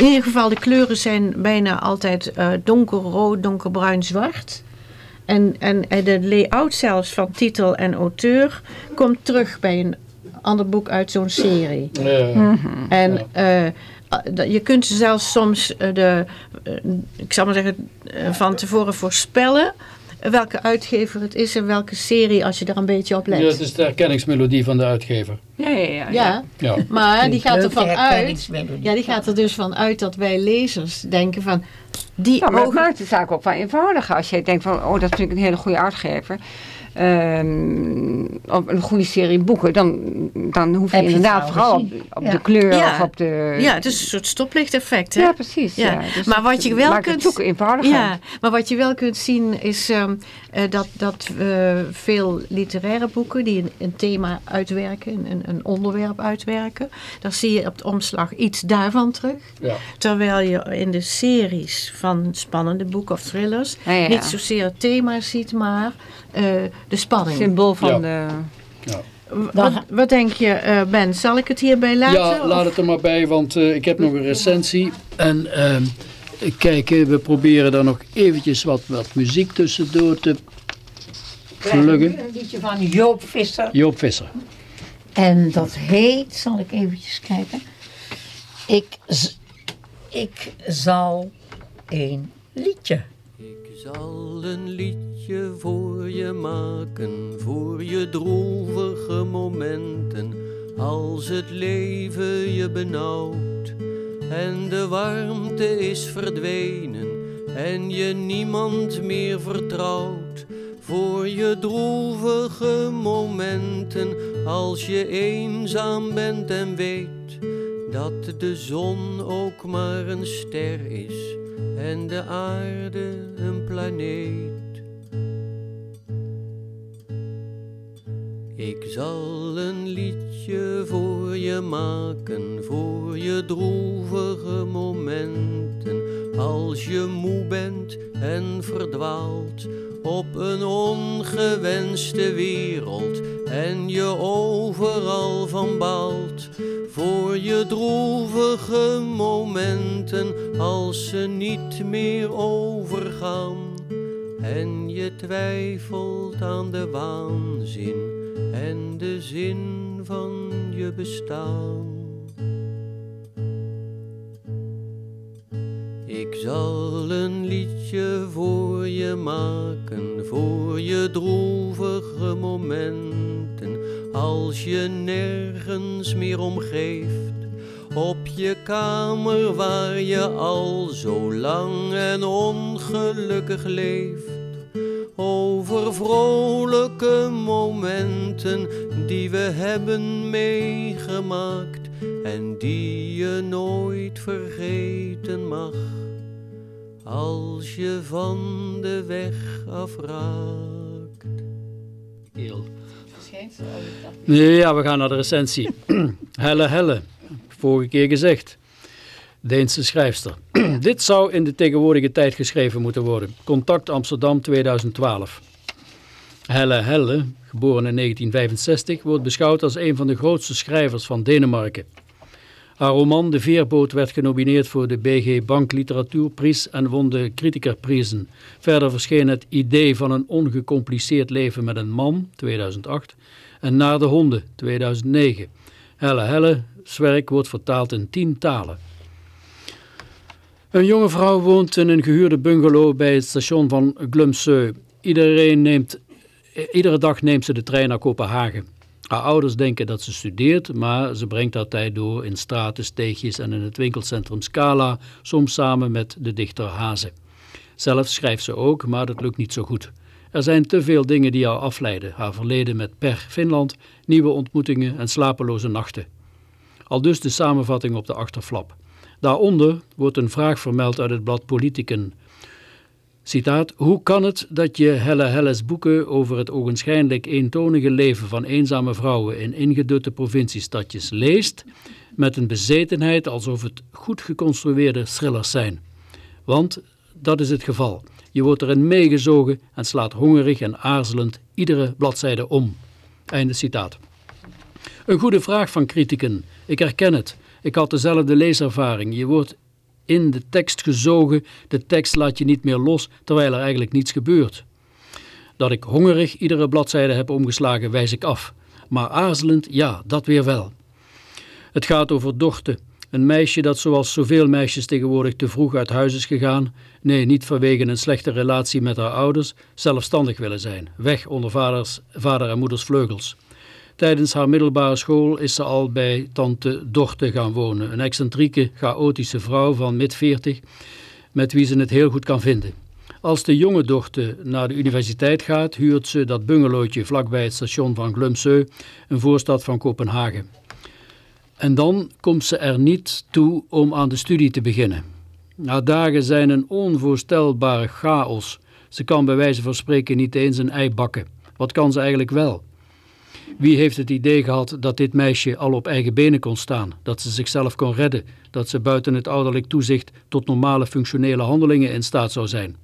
In ieder geval, de kleuren zijn bijna altijd eh, donkerrood, donkerbruin, zwart. En, en en de layout zelfs van titel en auteur komt terug bij een ander boek uit zo'n serie. Ja. En eh, je kunt zelfs soms eh, de, eh, ik zal maar zeggen, eh, van tevoren voorspellen welke uitgever het is en welke serie als je daar een beetje op let. Ja, het is de herkenningsmelodie van de uitgever. ja, ja, ja. ja, Ja. maar die gaat ervan uit. Ja, die gaat er dus van uit dat wij lezers denken van die Ja, maar het ogen. maakt de zaak ook wel eenvoudiger. Als je denkt van, oh, dat vind ik een hele goede uitgever. Ehm, of een goede serie boeken. Dan, dan hoef je inderdaad al vooral op, op Ja. de kleur Ja. of op de... Ja, het is een soort stoplichteffect. Hè? Ja, precies. Ja. Ja. Dus Maar wat het je wel kunt- het zoeken eenvoudiger. Ja, maar wat je wel kunt zien is ehm, eh, dat, dat eh, veel literaire boeken die een, een thema uitwerken, een, een onderwerp uitwerken, daar zie je op de omslag iets daarvan terug. Ja. Terwijl je in de series van spannende boeken of thrillers Ja, ja, ja. niet zozeer het thema ziet, maar de spanning. Symbool van Ja. de... Ja. Wat, wat denk je, eh, Ben? Zal ik het hierbij laten? Ja, laat het er maar bij, want eh, ik heb nog een recensie. En ehm, kijk, eh, we proberen daar nog eventjes wat, wat muziek tussendoor te pluggen. Een liedje van Joop Visser. Joop Visser. En dat heet, zal ik eventjes kijken. Ik, ik zal een liedje. Zal een liedje voor je maken, voor je droevige momenten, als het leven je benauwt en de warmte is verdwenen en je niemand meer vertrouwt. Voor je droevige momenten, als je eenzaam bent en weet dat de zon ook maar een ster is en de aarde Ik zal een liedje voor je maken, voor je droevige momenten, als je moe bent en verdwaalt op een ongewenste wereld en je overal van baalt. Voor je droevige momenten, als ze niet meer overgaan en je twijfelt aan de waanzin en de zin van je bestaan. Ik zal een liedje voor je maken, voor je droevige momenten, als je nergens meer om geeft, op je kamer waar je al zo lang en ongelukkig leeft. Over vrolijke momenten die we hebben meegemaakt en die je nooit vergeten mag als je van de weg afraakt. Nee, ja, we gaan naar de recensie. Helle Helle, vorige keer gezegd. Deense schrijfster. Dit zou in de tegenwoordige tijd geschreven moeten worden. Contact Amsterdam 2012. Helle Helle, geboren in 1965, wordt beschouwd als een van de grootste schrijvers van Denemarken. Haar roman De Veerboot werd genomineerd voor de BG Bank Literatuurprijs en won de Kritikerprijzen. Verder verscheen het Idee van een ongecompliceerd leven met een man, 2008, en Naar de honden, 2009. Helle Helle, werk wordt vertaald in tien talen. Een jonge vrouw woont in een gehuurde bungalow bij het station van Glumsø. Iedereen neemt, eh, iedere dag neemt ze de trein naar Kopenhagen. Haar ouders denken dat ze studeert, maar ze brengt haar tijd door in straten, steegjes en in het winkelcentrum Scala, soms samen met de dichter Haze. Zelf schrijft ze ook, maar dat lukt niet zo goed. Er zijn te veel dingen die haar afleiden. Haar verleden met Per Finland, nieuwe ontmoetingen en slapeloze nachten. Al dus de samenvatting op de achterflap. Daaronder wordt een vraag vermeld uit het blad Politicen. Citaat, hoe kan het dat je Helle Helles boeken over het ogenschijnlijk eentonige leven van eenzame vrouwen in ingedutte provinciestadjes leest, met een bezetenheid alsof het goed geconstrueerde thrillers zijn? Want dat is het geval. Je wordt erin meegezogen en slaat hongerig en aarzelend iedere bladzijde om. Einde citaat. Een goede vraag van critieken. Ik herken het. Ik had dezelfde leeservaring. Je wordt in de tekst gezogen, de tekst laat je niet meer los, terwijl er eigenlijk niets gebeurt. Dat ik hongerig iedere bladzijde heb omgeslagen, wijs ik af. Maar aarzelend, ja, dat weer wel. Het gaat over Dorte, een meisje dat zoals zoveel meisjes tegenwoordig te vroeg uit huis is gegaan. Nee, niet vanwege een slechte relatie met haar ouders, zelfstandig willen zijn. Weg onder vaders, vader en moeders vleugels. Tijdens haar middelbare school is ze al bij tante Dorte gaan wonen. Een excentrieke, chaotische vrouw van mid-40 met wie ze het heel goed kan vinden. Als de jonge dochter naar de universiteit gaat, huurt ze dat bungalowtje vlakbij het station van Glumsø, een voorstad van Kopenhagen. En dan komt ze er niet toe om aan de studie te beginnen. Haar dagen zijn een onvoorstelbare chaos. Ze kan bij wijze van spreken niet eens een ei bakken. Wat kan ze eigenlijk wel? Wie heeft het idee gehad dat dit meisje al op eigen benen kon staan, dat ze zichzelf kon redden, dat ze buiten het ouderlijk toezicht tot normale functionele handelingen in staat zou zijn?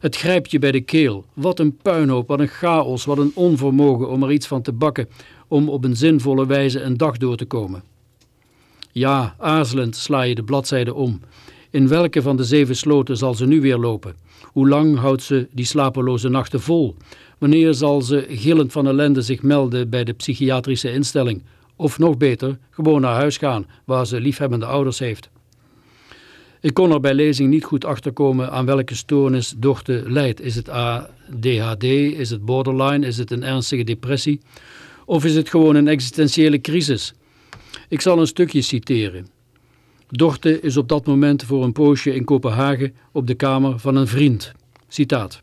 Het grijpt je bij de keel. Wat een puinhoop, wat een chaos, wat een onvermogen om er iets van te bakken, om op een zinvolle wijze een dag door te komen. Ja, aarzelend sla je de bladzijde om. In welke van de zeven sloten zal ze nu weer lopen? Hoe lang houdt ze die slapeloze nachten vol? Wanneer zal ze gillend van ellende zich melden bij de psychiatrische instelling? Of nog beter, gewoon naar huis gaan, waar ze liefhebbende ouders heeft. Ik kon er bij lezing niet goed achterkomen aan welke stoornis Dorte lijdt. Is het ADHD, is het borderline, is het een ernstige depressie? Of is het gewoon een existentiële crisis? Ik zal een stukje citeren. Dorte is op dat moment voor een poosje in Kopenhagen op de kamer van een vriend. Citaat.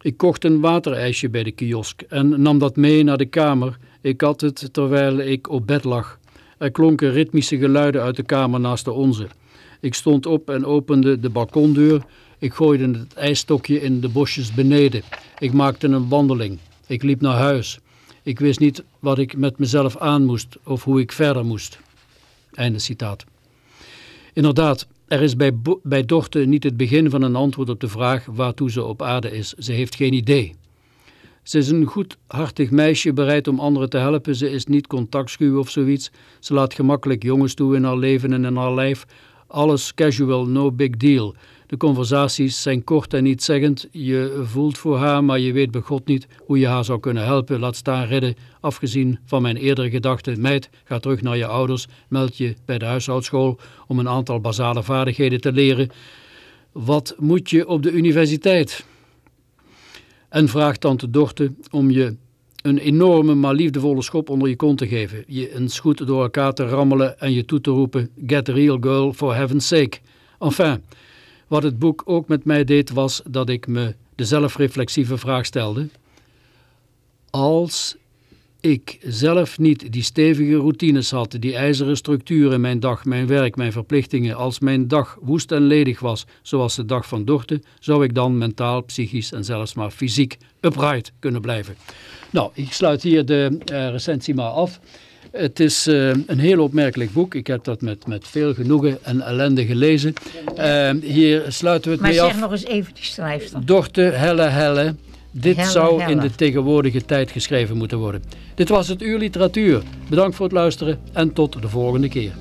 Ik kocht een waterijsje bij de kiosk en nam dat mee naar de kamer. Ik had het terwijl ik op bed lag. Er klonken ritmische geluiden uit de kamer naast de onze. Ik stond op en opende de balkondeur. Ik gooide het ijsstokje in de bosjes beneden. Ik maakte een wandeling. Ik liep naar huis. Ik wist niet wat ik met mezelf aan moest of hoe ik verder moest. Einde citaat. Inderdaad, er is bij, bij niet het begin van een antwoord op de vraag waartoe ze op aarde is. Ze heeft geen idee. Ze is een goedhartig meisje, bereid om anderen te helpen. Ze is niet contactschuw of zoiets. Ze laat gemakkelijk jongens toe in haar leven en in haar lijf. Alles casual, no big deal. De conversaties zijn kort en niet zeggend. Je voelt voor haar, maar je weet bij God niet hoe je haar zou kunnen helpen. Laat staan redden. Afgezien van mijn eerdere gedachte. Meid, ga terug naar je ouders. Meld je bij de huishoudschool om een aantal basale vaardigheden te leren. Wat moet je op de universiteit? En vraag tante Dorte om je een enorme maar liefdevolle schop onder je kont te geven. Je eens goed door elkaar te rammelen en je toe te roepen... Get real girl, for heaven's sake. Enfin, wat het boek ook met mij deed was dat ik me de zelfreflexieve vraag stelde. Als ik zelf niet die stevige routines had, die ijzeren structuur in mijn dag, mijn werk, mijn verplichtingen, als mijn dag woest en ledig was, zoals de dag van Dorte, zou ik dan mentaal, psychisch en zelfs maar fysiek upright kunnen blijven. Nou, ik sluit hier de uh, recensie maar af. Het is uh, een heel opmerkelijk boek. Ik heb dat met, met veel genoegen en ellende gelezen. Uh, hier sluiten we het maar mee af. Maar zeg nog eens even die schrijfster. Dorte Helle Helle. Dit helle, zou helle. in de tegenwoordige tijd geschreven moeten worden. Dit was het Uur Literatuur. Bedankt voor het luisteren en tot de volgende keer.